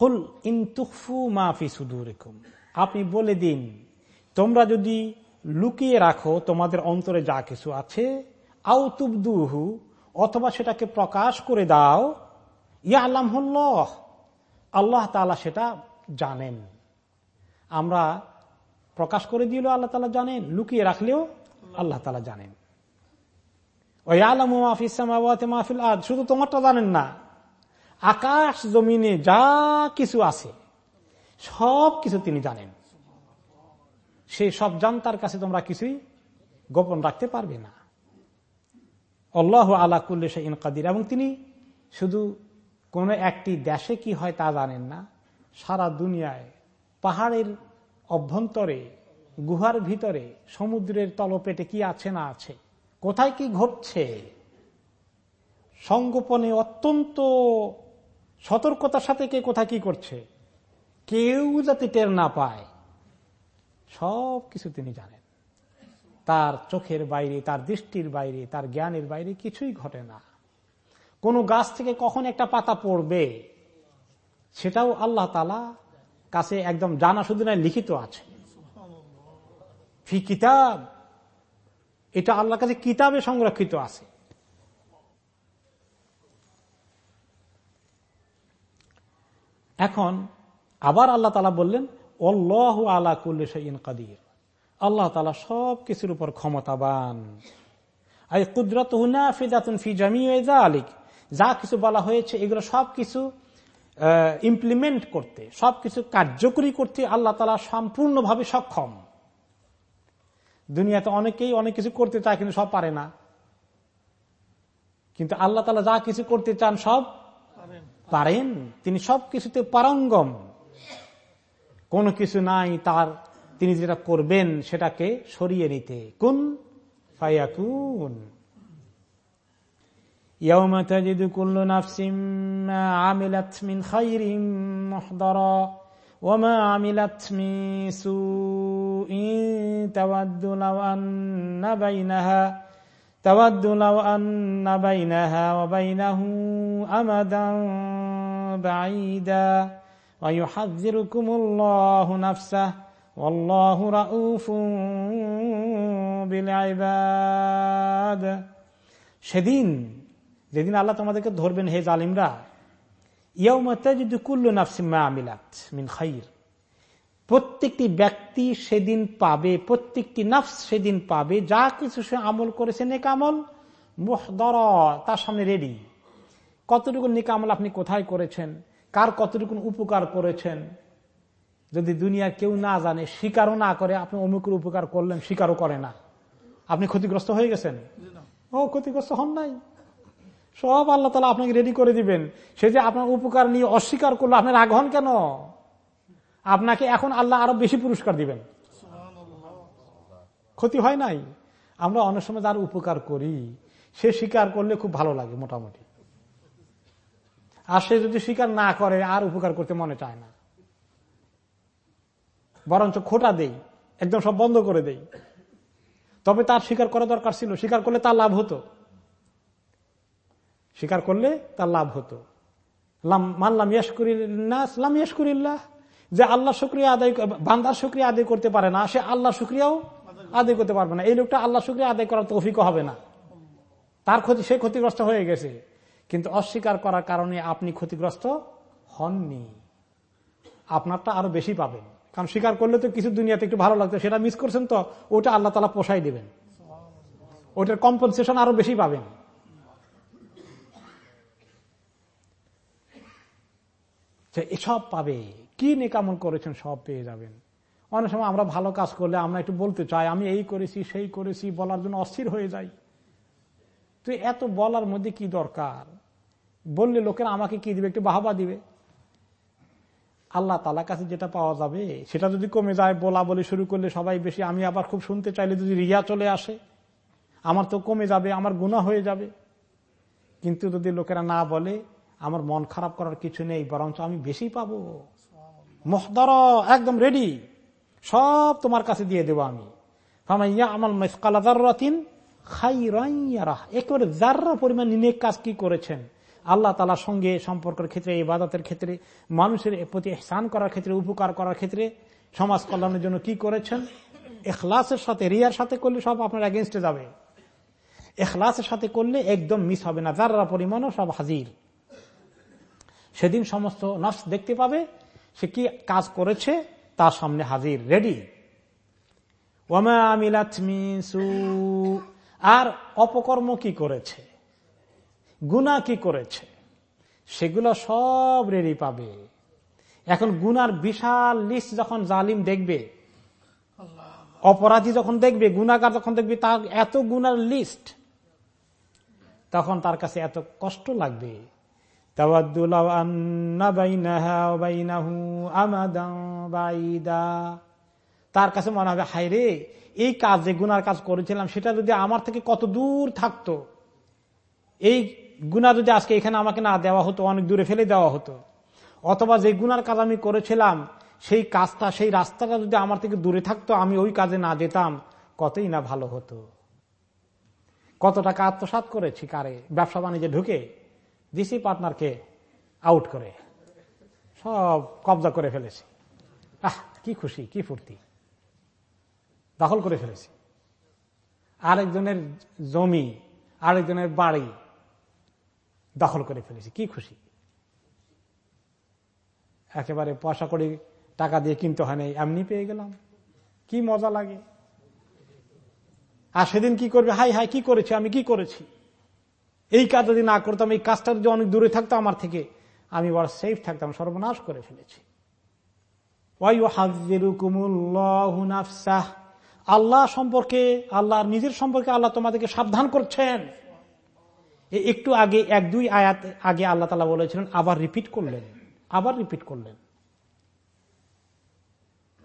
কুল ইনতুফু মাফি সুদুরেকুম। আপনি বলে দিন, তোমরা যদি লুকিয়ে রাখো তোমাদের অন্তরে যা কিছু আছে আউ আউতুবদুহু অথবা সেটাকে প্রকাশ করে দাও ইয়া আল্লাহ আল্লাহ তালা সেটা জানেন। আমরা প্রকাশ করে দিলেও আল্লাহ তালা জানেন, লুকিয়ে রাখলেও আল্লাহ তালা জানেন। ওই আলম মাহফিল আজ শুধু তোমারটা জানেন না আকাশ জমিনে যা কিছু আছে, সব কিছু তিনি জানেন। সেই সব জানতার কাছে তোমরা কিছুই গোপন রাখতে পারবে না। অল্লাহ আলা কুল্লে ইনকাদির এবং তিনি শুধু কোন একটি দেশে কি হয় তা জানেন না। সারা দুনিয়ায় পাহাড়ের অভ্যন্তরে, গুহার ভিতরে, সমুদ্রের তলপেটে কি আছে না আছে, কোথায় কি ঘটছে, সংগোপনে অত্যন্ত সতর্কতার সাথে কে কোথায় কি করছে? কেউ যাতে টের না পায়। সব কিছু তিনি জানেন। তার চোখের বাইরে, তার দৃষ্টির বাইরে, তার জ্ঞানের বাইরে কিছুই ঘটে না। কোন গাছ থেকে কখন একটা পাতা পড়বে, সেটাও আল্লাহ তালা কাছে একদম জানা শুধু নয় লিখিত আছে। ফি কিতাব, এটা আল্লাহ কাছে কিতাবে সংরক্ষিত আছে। এখন আবার আল্লাহ তালা বললেন অল্লাহ আলা কুল্লে ইন কাদির। আল্লাহ তালা সব কিছুর উপর ক্ষমতাবান। আই কুদরত ফিদাতুন ফি জামি আলিক যা কিছু বলা হয়েছে, এগুলো সব কিছু ইমপ্লিমেন্ট করতে, সবকিছু কার্যকরী করতে আল্লাহ তালা সম্পূর্ণভাবে সক্ষম। দুনিয়াতে অনেকেই অনেক কিছু করতে চায়, কিন্তু সব পারে না। কিন্তু আল্লাহ তালা যা কিছু করতে চান, সব পারেন? তিনি সব কিছুতে পারঙ্গম। কোনো কিছু নাই, তার তিনি যেটা করবেন সেটাকে সরিয়ে নিতে। কোন? ফায়াকুন। আমিলাতমিন তাওয়াদ্দু লাউ আন্না বাইনাহা ওয়া বাইনাহু আমাদান বাঈদা ওয়া ইউহাযযিরুকুমুল্লাহু নাফসাহ, ওয়াল্লাহু রাউফুন বিল ইবাদ সেদিন, যেদিন আল্লাহ তোমাদেরকে ধরবেন, হে জালিমরা, ইয়াউমা যদি কুল্লু নাফসিন মা আমিলাত মিন খাইর। প্রত্যেকটি ব্যক্তি সেদিন পাবে, প্রত্যেকটি নফস সেদিন পাবে। যা কিছু সে আমল করেছে, নেক আমল মুহদর, তার সামনে রেডি কতটুকু নেক আমল আপনি কোথায় করেছেন? কার কতটুকু উপকার করেছেন? যদি দুনিয়ার কেউ না জানে, স্বীকারও না করে, আপনি অমুকের উপকার করলেন, স্বীকারও করে না। আপনি ক্ষতিগ্রস্ত হয়ে গেছেন? ও, ক্ষতিগ্রস্ত হন নাই। সব আল্লাহ তালা আপনাকে রেডি করে দিবেন। সে যে আপনার উপকার নিয়ে অস্বীকার করল, আপনার রাগ হন কেন? আপনাকে এখন আল্লাহ আরও বেশি পুরস্কার দিবেন। ক্ষতি হয় নাই? আমরা অনেক সময় যার উপকার করি। সে স্বীকার করলে খুব ভালো লাগে মোটামুটি। আর সে যদি স্বীকার না করে আর উপকার করতে মনে চায় না। বরঞ্চ খোটা দেই একদম সব বন্ধ করে দেই। তবে তার স্বীকার করা দরকার ছিল। স্বীকার করলে তার লাভ হতো। স্বীকার করলে তার লাভ হতো। মানলাম ইয়াসকুরিল্লাহ ইয়াসকুরিল্লাহ যে আল্লাহ শুক্রিয়া আদায় বান্দার শুক্রিয়া আদায় করতে পারে না, সে আল্লাহ শুক্রিয়াও আদায় করতে পারবে না। এই লোকটা আল্লাহ শুক্রিয়া আদায় করার তৌফিকও হবে না। তার ক্ষতি, সে ক্ষতিগ্রস্ত হয়ে গেছে। কিন্তু অস্বীকার করার কারণে আপনি ক্ষতিগ্রস্ত হননি। আপনারটা আরও বেশি পাবেন। কারণ স্বীকার করলে তো কিছু দুনিয়াতে একটু ভালো লাগতো, সেটা মিস করছেন তো, ওটা আল্লাহ তালা পোষাই দেবেন। ওটার কম্পনসেশন আরও বেশি পাবেন। এসব পাবে। কি নেকামল করেছেন সব পেয়ে যাবেন। অনেক সময় আমরা ভালো কাজ করলে আমরা একটু বলতে চাই, আমি এই করেছি, সেই করেছি, বলার জন্য অস্থির হয়ে যাই। তো এত বলার মধ্যে কি দরকার? বললে লোকেরা আমাকে কি দিবে, একটু বাহবা দিবে। আল্লাহ তালা কাছে যেটা পাওয়া যাবে, সেটা যদি কমে যায়, বলা বলে শুরু করলে সবাই বেশি, আমি আবার খুব শুনতে চাইলে যদি রিয়া চলে আসে, আমার তো কমে যাবে, আমার গুণা হয়ে যাবে। কিন্তু যদি লোকেরা না বলে, আমার মন খারাপ করার কিছু নেই, বরঞ্চ আমি বেশি পাবো। মহদর, একদম রেডি সব তোমার কাছে দিয়ে দেবো আমি। আমার মেসকালাদারিন খাই রাইয়ারাহ একেবারে যার্রা পরিমাণ নিনেক কাজ কি করেছেন, আল্লাহ তালার সঙ্গে সম্পর্কের ক্ষেত্রে, ইবাদতের ক্ষেত্রে, মানুষের প্রতি স্নান করার ক্ষেত্রে, উপকার করার ক্ষেত্রে, সমাজ কল্যাণের জন্য কি করেছেন? এখলাসের সাথে, রিয়ার সাথে করলে সব আপনার এগেনস্টে যাবে। এখলাসের সাথে করলে একদম মিস হবে না। যারা পরিমাণও সব হাজির। সেদিন সমস্ত নফস দেখতে পাবে সে কি কাজ করেছে? তার সামনে হাজির রেডি আর অপকর্ম কি করেছে? গুনা কি করেছে? সেগুলো সব রেডি পাবে। এখন গুনার বিশাল লিস্ট যখন জালিম দেখবে অপরাধী যখন দেখবে গুনাগার যখন দেখবে তার এত গুনার লিস্ট তখন তার কাছে এত কষ্ট লাগবে। তার কাছে মনে হবে হাই রে, এই কাজ যে গুনার কাজ করেছিলাম, সেটা যদি আমার থেকে কত দূর থাকতো, এই গুণা যদি আজকে এখানে আমাকে না দেওয়া হতো, অনেক দূরে ফেলে দেওয়া হতো, অথবা যে গুনার কাজ আমি করেছিলাম, সেই কাজটা, সেই রাস্তাটা যদি আমার থেকে দূরে থাকতো, আমি ওই কাজে না যেতাম, কতই না ভালো হতো। কত টাকা আত্মসাত করেছি কারে? ব্যবসা বাণিজ্যে ঢুকে দিসি পার্টনারকে আউট করে। সব কবজা করে ফেলেছি। আহ, কি খুশি, কি ফুর্তি। দখল করে ফেলেছি। আরেকজনের জমি, আরেকজনের বাড়ি দখল করে ফেলেছি। কি খুশি। একেবারে পয়সা করে টাকা দিয়ে কিনতে হয় নাই, এমনি পেয়ে গেলাম। কি মজা লাগে। আর সেদিন কি করবে? হাই হাই, কি করেছি আমি? কি করেছি? এই কাজ যদি না করতাম, এই কাজটা যদি অনেক দূরে থাকতো আমার থেকে, আমি বড় সেফ থাকতাম, সর্বনাশ করে ফেলেছি। আল্লাহ সম্পর্কে, আল্লাহ নিজের সম্পর্কে আল্লাহ তোমাদেরকে সাবধান করছেন। একটু আগে, এক দুই আয়াত আগে আল্লাহ তালা বলেছিলেন, আবার রিপিট করলেন, আবার রিপিট করলেন।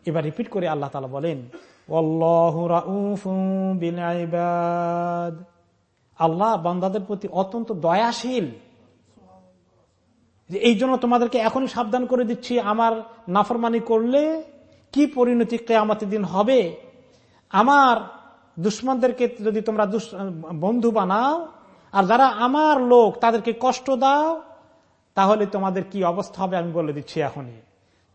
এবার রিপিট করে আল্লাহ তালা বলেন আল্লাহ বান্দাদের প্রতি অত্যন্ত দয়াশীল। এই জন্য তোমাদেরকে এখনই সাবধান করে দিচ্ছি, আমার নাফরমানি করলে কি পরিণতি কেয়ামতের দিন হবে? আমার দুশ্মনদেরকে যদি তোমরা বন্ধু বানাও, আর যারা আমার লোক তাদেরকে কষ্ট দাও, তাহলে তোমাদের কি অবস্থা হবে আমি বলে দিচ্ছি এখনই।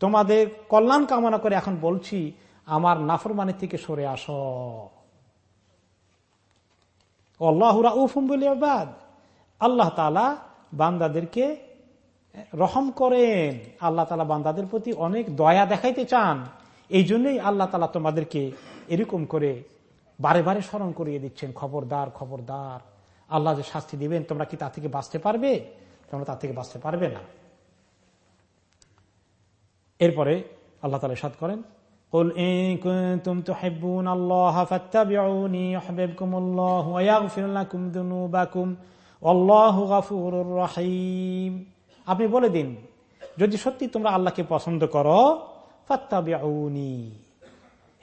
তোমাদের কল্যাণ কামনা করে এখন বলছি, আমার নাফরমানি থেকে সরে আস। উফুম আল্লাহ তালা বান্দাদেরকে রহম করেন। আল্লাহ তালা বান্দাদের প্রতি অনেক দয়া দেখাইতে চান। এই জন্যই আল্লাহ তালা তোমাদেরকে এরকম করে বারে বারে স্মরণ করিয়ে দিচ্ছেন, খবরদার খবরদার। আল্লাহ যে শাস্তি দিবেন, তোমরা কি তা থেকে বাঁচতে পারবে? তোমরা তা থেকে বাঁচতে পারবে না। এরপরে আল্লাহ তালা সাদ করেন قل إن كنتم تحبون الله فاتبعوني يحببكم الله ويغفر لكم ذنوبكم والله غفور رحيم আপনি বলে দিন যদি সত্যি তোমরা আল্লাহকে পছন্দ করো ফাত্তাবিউনি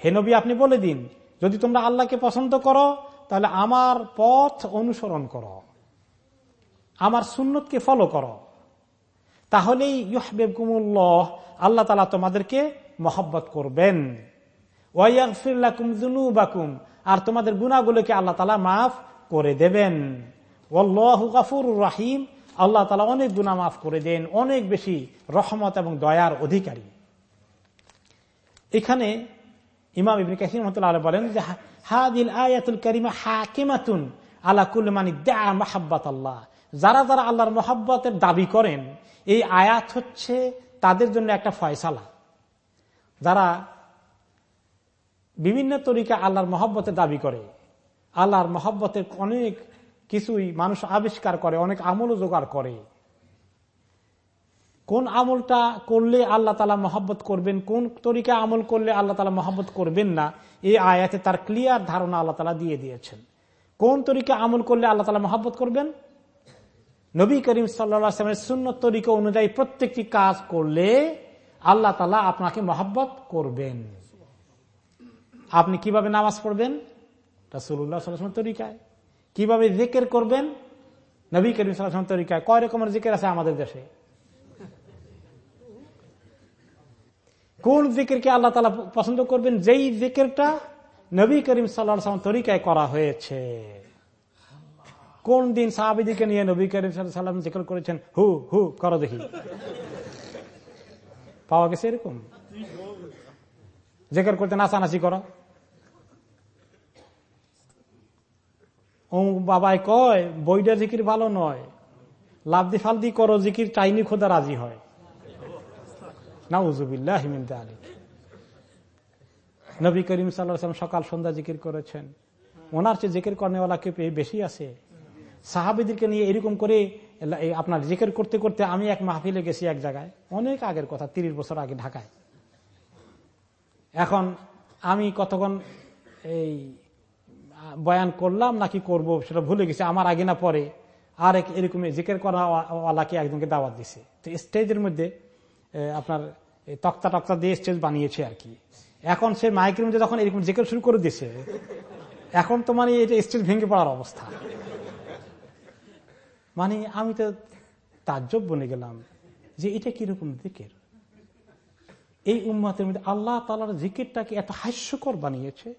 হে নবী আপনি বলে দিন যদি তোমরা আল্লাহকে পছন্দ করো তাহলে আমার পথ অনুসরণ করো আমার সুন্নতকে ফলো করো তাহলেই ইহবেবকুমুল্লাহ আল্লাহ তালা তোমাদেরকে মহব্বত করবেন। ওয়াইয়াকুম আর তোমাদের গুণাগুলোকে আল্লাহ তালা মাফ করে দেবেন। গাফুর রাহিম, আল্লাহ তালা অনেক গুণা মাফ করে দেন, অনেক বেশি রহমত এবং দয়ার অধিকারী। এখানে ইমাম ইবিন কাসিম রহমতুল্লাহ বলেন যে, হাদিল আয়াতুল করিমা হাকিমাতুন আল্লাহ কুল মানি দা মাহাব্বাত আল্লাহ যারা যারা আল্লাহর মহাব্বতের দাবি করেন, এই আয়াত হচ্ছে তাদের জন্য একটা ফয়সালা। যারা বিভিন্ন তরিকা আল্লাহর মহব্বতের দাবি করে, আল্লাহর মহব্বতের অনেক কিছুই মানুষ আবিষ্কার করে, অনেক আমলও জোগাড় করে। কোন আমলটা করলে আল্লাহ তালা মহব্বত করবেন, কোন তরিকা আমল করলে আল্লাহ তালা মহব্বত করবেন না, এই আয়াতে তার ক্লিয়ার ধারণা আল্লাহ তালা দিয়ে দিয়েছেন। কোন তরিকা আমল করলে আল্লাহ তালা মহব্বত করবেন? নবী করিম সাল্লামের শূন্য তরিকা অনুযায়ী প্রত্যেকটি কাজ করলে আল্লাহ তালা আপনাকে মহব্বত করবেন। আপনি কীভাবে নামাজ পড়বেন? রাসুল্লাহ তরিকায়। কীভাবে জেকের করবেন? নবী করিম সাল্লাম তরিকায়। কয় রকমের জিকের আছে আমাদের দেশে? কোন জিকিরকে আল্লাহ তালা পছন্দ করবেন? যেই জিকিরটা নবী করিম সাল্লাম তরিকায় করা হয়েছে। কোন দিন সাহাবিদিকে নিয়ে নবী করিম সাল্লাম জিকির করেছেন? হু হু, করো দেখি। পাওয়া গেছে এরকম? জেকার করতে নাচানাচি করো। বাবাই কয়, বইটা জিকির ভালো নয়। লাভদি ফালদি করো, জিকির টাইনি খোদা রাজি হয়। না উজুবিল্লাহ হিমিন্দা আলী নবী করিম সাল্লাম সকাল সন্ধ্যা জিকির করেছেন। ওনার চেয়ে জিকির কর্নেওয়ালা কেউ পেয়ে বেশি আছে? সাহাবিদেরকে নিয়ে এরকম করে আপনার জিকির করতে করতে আমি এক মাহফিলে গেছি এক জায়গায়। অনেক আগের কথা, তিরিশ বছর আগে ঢাকায়। এখন আমি কতক্ষণ এই বয়ান করলাম নাকি করব সেটা ভুলে গেছি, আমার আগে না পরে। আর এক এরকম জিকের করাওয়ালাকে একজনকে দাওয়াত দিছে। তো স্টেজের মধ্যে আপনার তক্তা টক্তা দিয়ে স্টেজ বানিয়েছে আর কি। এখন সে মাইকের মধ্যে যখন এরকম জিকের শুরু করে দিছে, এখন তো মানে এটা স্টেজ ভেঙে পড়ার অবস্থা। মানে আমি তো তাজ্জব বনে গেলাম যে এটা কীরকম জিকের? এই উম্মাতের মধ্যে আল্লাহ তালার জিকিরটাকে এত হাস্যকর বানিয়েছে,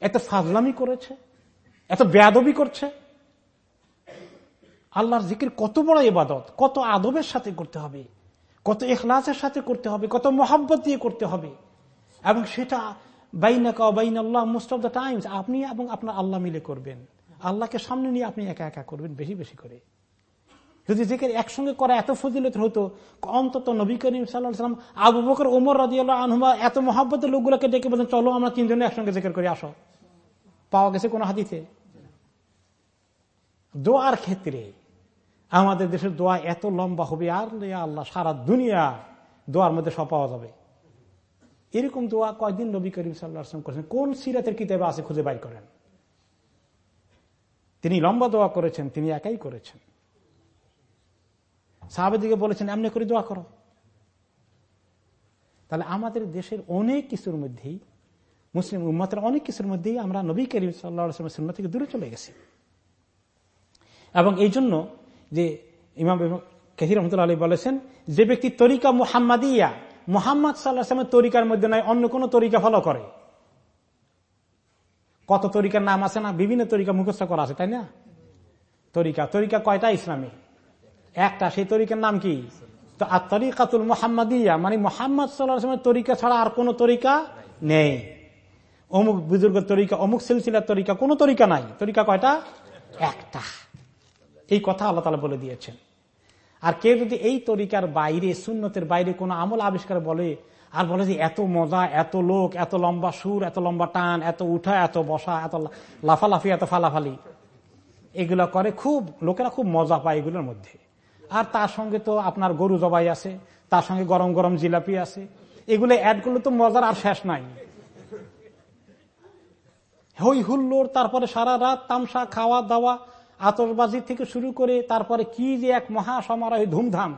এত ফাজলামি করেছে, এত বেয়াদবি করছে। আল্লাহর জিকির কত বড় ইবাদত, কত আদবের সাথে করতে হবে, কত এখলাসের সাথে করতে হবে, কত মোহাব্বত দিয়ে করতে হবে। এবং সেটা বাইনাকা বাইন Allah most of the times আপনি এবং আপনার আল্লাহ মিলে করবেন। আল্লাহকে সামনে নিয়ে আপনি একা একা করবেন, বেশি বেশি করে। যদি জিকের একসঙ্গে করা এত ফজিলত হতো, অন্তত নবী করিম সাল্লাম আবু বকর, ওমর রাজিয়াল আনহুমা, এত মহাব্বতের লোকগুলোকে ডেকে বলেন চলো আমরা তিনজনে একসঙ্গে জিকের করে, আসো। পাওয়া গেছে কোন হাদিতে দোয়ার ক্ষেত্রে আমাদের দেশের দোয়া এত লম্বা হবে, আর আল্লাহ, সারা দুনিয়া দোয়ার মধ্যে সব পাওয়া যাবে। এরকম দোয়া কয়দিন নবী করিম সাল্লাম করেছেন? কোন সিরাতের কিতাবে আছে খুঁজে বাইর করেন? তিনি লম্বা দোয়া করেছেন, তিনি একাই করেছেন। সাহাবেদিকে বলেছেন, এমনি করে দোয়া করো। তাহলে আমাদের দেশের অনেক কিছুর মধ্যেই, মুসলিম উম্মতের অনেক কিছুর মধ্যেই আমরা নবী করিম সাল্লাহামের সুন্নত থেকে দূরে চলে গেছি। এবং এই জন্য যে ইমাম কাহির রহমতুল্লা আলী বলেছেন, যে ব্যক্তি তরিকা মুহাম্মাদিয়া, মোহাম্মদ সাল্লাহামের তরিকার মধ্যে নয়, অন্য কোন তরিকা ফলো করে। কত তরিকার নাম আছে না? বিভিন্ন তরিকা মুখস্থ করা আছে, তাই না? তরিকা তরিকা কয়টা? ইসলামী। একটা, সেই তরিকার নাম কি? তো আর তরিকাতুল মোহাম্মদিয়া মানে মোহাম্মদ সাল্লাহামের তরিকা ছাড়া আর কোন তরিকা নেই। অমুক বুজুর্গের তরিকা, অমুক সিলসিলার তরিকা, কোন তরিকা নাই। তরিকা কয়টা? একটা। এই কথা আল্লাহ তালা বলে দিয়েছেন। আর কেউ যদি এই তরিকার বাইরে, সুন্নতের বাইরে কোনো আমল আবিষ্কার বলে, আর বলে যে এত মজা, এত লোক, এত লম্বা সুর, এত লম্বা টান, এত উঠা, এত বসা, এত লাফালাফি, এত ফালাফালি, এগুলো করে খুব, লোকেরা খুব মজা পায় এগুলোর মধ্যে। আর তার সঙ্গে তো আপনার গরু জবাই আছে, তার সঙ্গে গরম গরম জিলাপি আছে। এগুলো অ্যাড করলে তো মজার আর শেষ নাই। হই হুল্লোর তারপরে সারা রাত তামসা, খাওয়া দাওয়া আতসবাজি থেকে শুরু করে তারপরে কি যে এক মহা সমারোহ, ধুমধাম।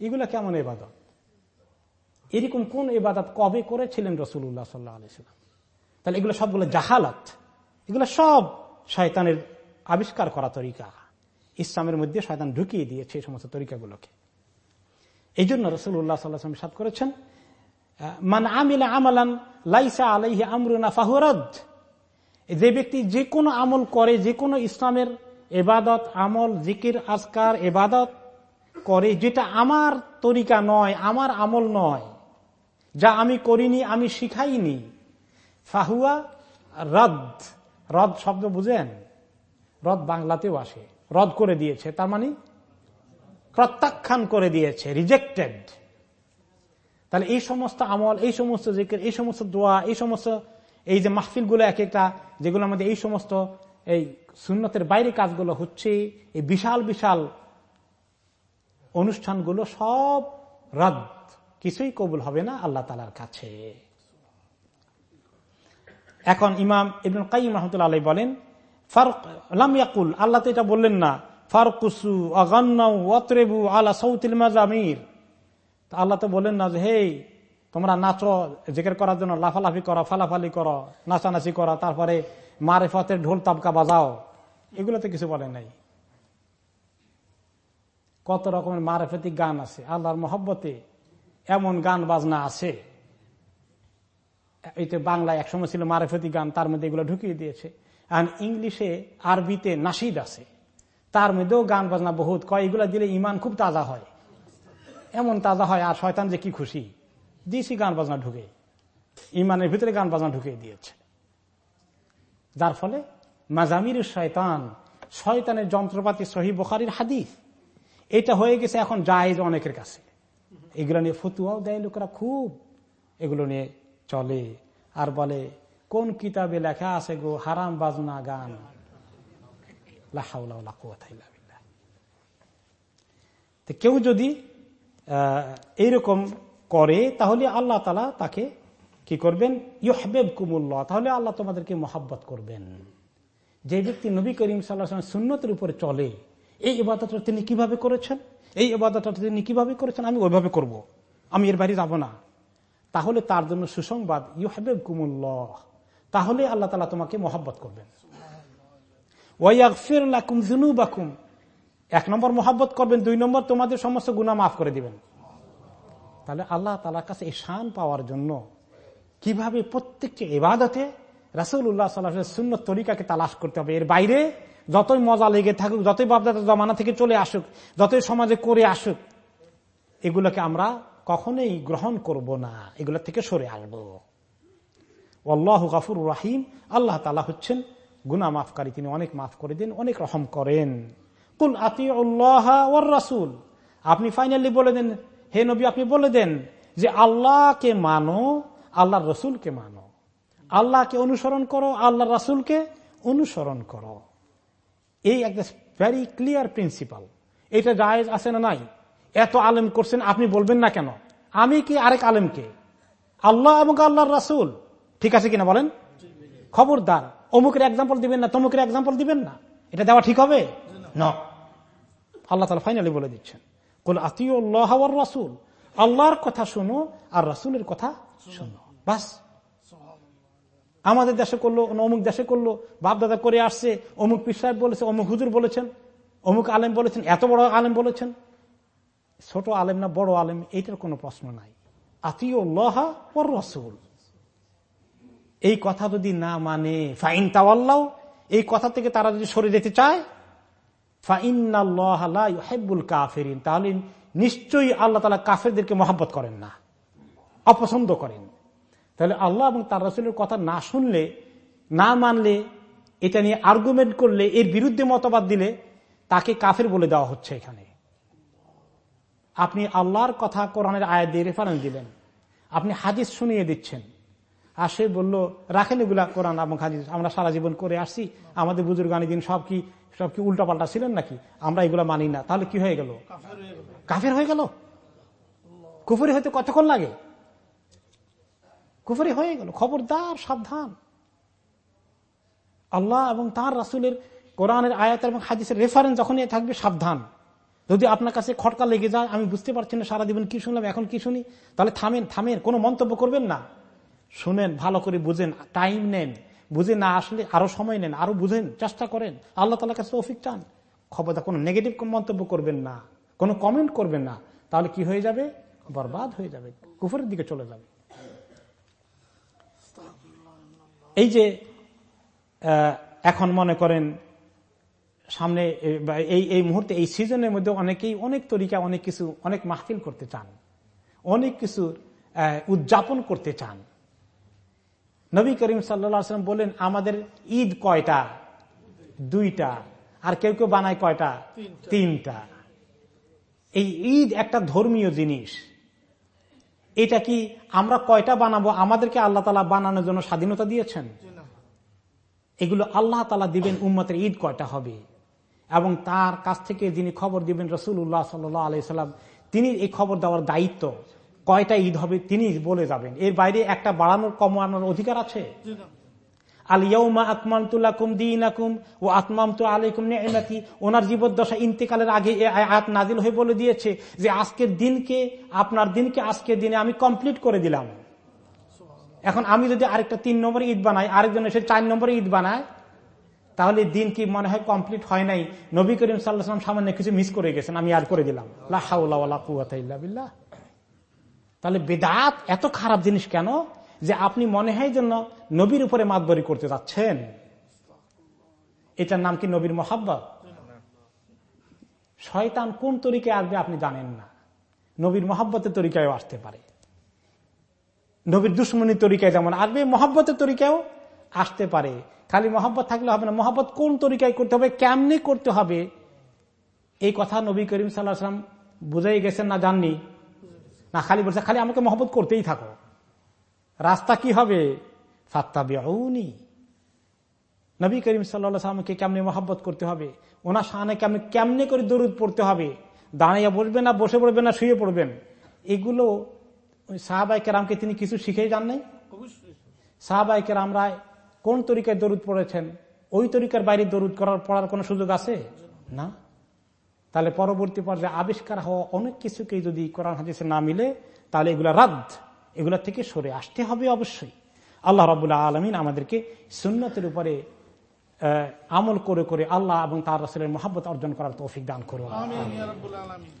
এগুলো কেমন এবাদত? এরকম কোন এবাদত কবে করেছিলেন রসুল্লাহ সাল্লাহ তাহলে এগুলো সবগুলো জাহালাত। এগুলো সব শয়তানের আবিষ্কার করা তরিকা। ইসলামের মধ্যে শয়তান ঢুকিয়ে দিয়েছে এই সমস্ত তরিকাগুলোকে। এই জন্য রসুল্লাহ সাল্লাহ সাদ করেছেন, মান আমিলা আমালান লাইসা আলাইহি আমরুনা ফাহুরদ যে ব্যক্তি যে কোনো আমল করে, যে কোনো ইসলামের এবাদত আমল, জিকির, আজকার এবাদত করে, যেটা আমার তরিকা নয়, আমার আমল নয়, যা আমি করিনি, আমি শিখাইনি, ফাহুয়া রদ। রদ শব্দ বুঝেন? রদ বাংলাতেও আসে। রদ করে দিয়েছে, তার মানে প্রত্যাখ্যান করে দিয়েছে রিজেক্টেড তাহলে এই সমস্ত আমল, এই সমস্ত জিকির, এই সমস্ত দোয়া, এই সমস্ত এই যে মাহফিলগুলো এক একটা যেগুলো আমাদের এই সমস্ত এই সুন্নতের বাইরে কাজগুলো হচ্ছে, এই বিশাল বিশাল অনুষ্ঠানগুলো সব রদ। কিছুই কবুল হবে না আল্লাহ তালার কাছে। এখন ইমাম ইবন কাইম রহমতুল্লাহ বলেন লামিয়াকুল আল্লাহ তো এটা বললেন না। ফারকুসু অতরেবু আলা সৌতিল মাজামির। আল্লাহ তো বললেন না যে, হেই, তোমরা নাচো, জেকের করার জন্য লাফালাফি করো, ফালাফালি করো, নাচানাচি করো, তারপরে মারেফতের ঢোল তাবকা বাজাও। এগুলোতে কিছু বলে নাই। কত রকমের মারেফতি গান আছে, আল্লাহর মহব্বতে এমন গান বাজনা আছে। এই তো বাংলায় একসময় ছিল মারেফতি গান, তার মধ্যে এগুলো ঢুকিয়ে দিয়েছে। আর ইংলিশে আরবিতে নাসিদ আছে। তার মধ্যেও গান বাজনা বহুত, কয়, এগুলো দিলে ইমান খুব তাজা হয়। এমন তাজা হয়, আর শয়তান যে কি খুশি। দিয়েছি গান বাজনা ঢুকে। ইমানের ভিতরে গান বাজনা ঢুকে দিয়েছে। যার ফলে মাজামির শয়তান, শয়তানের যন্ত্রপাতি সহি বোখারির হাদিস। এটা হয়ে গেছে এখন জায়েজ অনেকের কাছে। এগুলো নিয়ে ফতুয়াও দেয় লোকেরা খুব। এগুলো নিয়ে চলে। আর বলে কোন কিতাবে লেখা আছে গো? হারাম বাজনা গান। কেউ যদি এইরকম করে, তাহলে আল্লাহ তালা তাকে কি করবেন? ইহবেব কুমুল্লাহ তাহলে আল্লাহ তোমাদেরকে মহাব্বত করবেন। যে ব্যক্তি নবী করিম সাল্লাহ সুন্নতের উপরে চলে, এই ইবাদতটা তিনি কীভাবে করেছেন? এই ইবাদতটা তিনি কীভাবে করেছেন? আমি ওইভাবে করব। আমি এর বাইরে যাব না। তাহলে তার জন্য সুসংবাদ ইউ ইউহাবেব কুমুল্লাহ তাহলে আল্লাহ তালা তোমাকে মহাব্বত করবেন। এক নম্বর মহাব্বত করবেন, দুই নম্বর তোমাদের সমস্ত গুণা মাফ করে দিবেন। তাহলে আল্লাহ তালার কাছে এই শান পাওয়ার জন্য কীভাবে প্রত্যেকটি এবাদতে রাসুল্লাহ সাল্লাহ শূন্য তরিকাকে তালাশ করতে হবে। এর বাইরে যতই মজা লেগে থাকুক, যতই বাপদাদা জমানা থেকে চলে আসুক, যতই সমাজে করে আসুক, এগুলোকে আমরা কখনোই গ্রহণ করব না। এগুলো থেকে সরে আসব। আল্লাহ গাফুর রাহিম। আল্লাহ তালা হচ্ছেন গুনা মাফকারী। তিনি অনেক মাফ করে দিন, অনেক রহম করেন। কুল আতি ওর রাসুল। আপনি ফাইনালি বলে দেন, হে নবী আপনি বলে দেন যে আল্লাহকে মানো, আল্লাহর রসুলকে মানো। আল্লাহকে অনুসরণ করো আল্লাহ রাসুলকে অনুসরণ করো। এই একটা ভেরি ক্লিয়ার প্রিন্সিপাল এটা জায়েজ আছে না নাই? এত আলেম করছেন, আপনি বলবেন না কেন? আমি কি আরেক আলেমকে? আল্লাহ এবং আল্লাহর রাসুল। ঠিক আছে কিনা বলেন? খবরদার। অমুকের এক্সাম্পল দিবেন না তমুকের এক্সাম্পল দিবেন না। এটা দেওয়া ঠিক হবে? না। আল্লাহ তালা ফাইনালি বলে দিচ্ছেন। বলে আতিউল্লাহ রাসুল। আল্লাহর কথা শুনো আর রাসুলের কথা শুনো। বাস। আমাদের দেশে করল অমুক দেশে করল বাপদাদা করে আসছে অমুক পিস সাহেব বলেছে অমুক হুজুর বলেছেন অমুক আলেম বলেছেন এত বড় আলেম বলেছেন। ছোট আলেম না বড় আলেম এইটার কোনো প্রশ্ন নাই। আতিও লহা ও রসুল। এই কথা যদি না মানে ফাইন তাওয়াল্লাও, এই কথা থেকে তারা যদি সরে যেতে চায় কাফেরিন, তাহলে নিশ্চয়ই আল্লাহ তালা কাফেরদেরকে মহাব্বত করেন না, অপছন্দ করেন। তাহলে আল্লাহ এবং তার রসুলের কথা না শুনলে, না মানলে, এটা নিয়ে আর্গুমেন্ট করলে, এর বিরুদ্ধে মতবাদ দিলে, তাকে কাফের বলে দেওয়া হচ্ছে এখানে। আপনি আল্লাহর কথা কোরআনের আয়াত দিয়ে রেফারেন্স দিলেন, আপনি হাদিস শুনিয়ে দিচ্ছেন। আর সে বলল, রাখেন এগুলা কোরআন এবং হাদিস। আমরা সারা জীবন করে আসছি। আমাদের বুজুর্গানি দিন সব কি সব কি উল্টাপাল্টা ছিলেন নাকি? আমরা এগুলো মানি না। তাহলে কি হয়ে গেল? কাফের হয়ে গেল? কুফুরি হয়তো কতক্ষণ লাগে? কুফরি হয়ে গেল। খবরদার, সাবধান। আল্লাহ এবং তার রাসুলের কোরআনের আয়াত এবং হাদিসের রেফারেন্স যখনই থাকবে, সাবধান। যদি আপনার কাছে খটকা লেগে যায়, আমি বুঝতে পারছি না সারা জীবন কি শুনলাম, এখন কি শুনি, তাহলে থামেন থামেন। কোনো মন্তব্য করবেন না। শুনেন, ভালো করে বুঝেন টাইম নেন। বুঝে না আসলে আরও সময় নেন, আরও বুঝেন, চেষ্টা করেন। আল্লাহ তালার কাছে অফিক চান। খবরদার, কোনো নেগেটিভ মন্তব্য করবেন না, কোনো কমেন্ট করবেন না। তাহলে কি হয়ে যাবে? বরবাদ হয়ে যাবে, কুফরের দিকে চলে যাবে। এই যে এখন মনে করেন, সামনে, এই এই মুহূর্তে, এই সিজনের মধ্যে অনেকেই অনেক তরিকা, অনেক কিছু, অনেক মাহফিল করতে চান। অনেক কিছু উদযাপন করতে চান। নবী করিম সাল্লাম বলেন আমাদের ঈদ কয়টা? দুইটা। আর কেউ কেউ বানায় কয়টা? তিনটা। এই ঈদ একটা ধর্মীয় জিনিস। এটা কি আমরা কয়টা বানাবো? আমাদেরকে আল্লাহ তালা বানানোর জন্য স্বাধীনতা দিয়েছেন? এগুলো আল্লাহ তালা দিবেন উম্মতের ঈদ কয়টা হবে? এবং তার কাছ থেকে যিনি খবর দিবেন রসুল উল্লাহ সাল্লাম তিনি এই খবর দেওয়ার দায়িত্ব। কয়টা ঈদ হবে তিনি বলে যাবেন। এর বাইরে একটা বাড়ানোর, কমানোর অধিকার আছে? ও ওনার জীবদ্দশা ইন্তেকালের আগে নাজিল হয়ে বলে দিয়েছে যে আজকের দিনকে, আপনার দিনকে আজকের দিনে আমি কমপ্লিট করে দিলাম। এখন আমি যদি আরেকটা তিন নম্বরে ঈদ বানাই এসে চার নম্বরে ঈদ বানায়, তাহলে দিন কি মনে হয় কমপ্লিট হয় নাই? নবী করিম সাল্লাহাম সামান্য কিছু মিস করে গেছেন, আমি আর করে দিলাম। তাহলে বেদাত এত খারাপ জিনিস কেন যে আপনি মনে হয় জন্য নবীর উপরে মাতবরি করতে যাচ্ছেন? এটার নাম কি নবীর মোহাব্বত? শয়তান কোন তরিকায় আসবে আপনি জানেন না। নবীর মহাব্বতের তরিকায়ও আসতে পারে। নবীর দুশ্মনী তরিকায় যেমন আসবে, মহাব্বতের তরিকায়ও আসতে পারে। খালি মহব্বত থাকলে হবে না। মহব্বত কোন তরিকায় করতে হবে, কেমনে করতে হবে? এই কথা নবী করিম সাল্লাহাম বুঝাই গেছেন না জাননি? না, খালি বলছে, খালি আমাকে মহব্বত করতেই থাকো। রাস্তা কি হবে? ফাত্তা বেউনি নবী করিম সাল্লামকে কেমনে মহব্বত করতে হবে? ওনার সামনে কেমনে কেমনে করে দরুদ পড়তে হবে? দাঁড়িয়ে বসবেন না, বসে পড়বেন না, শুয়ে পড়বেন? এগুলো সাহাবাই কেরামকে তিনি কিছু শিখেই যান নাই? সাহাবাই কেরামরা কোন তরিকায় দরুদ পড়েছেন? ওই তরিকার বাইরে দরুদ করার পড়ার কোনো সুযোগ আছে? না? তাহলে পরবর্তী পর্যায়ে আবিষ্কার হওয়া অনেক কিছুকে যদি কোরআন হাদিসে না মিলে, তাহলে এগুলা রাদ, এগুলা থেকে সরে আসতে হবে অবশ্যই। আল্লাহ রবুল্লাহ আলমিন আমাদেরকে সুন্নতের উপরে আমল করে করে আল্লাহ এবং তার রসুলের মহাব্বত অর্জন করার তৌফিক দান করুন।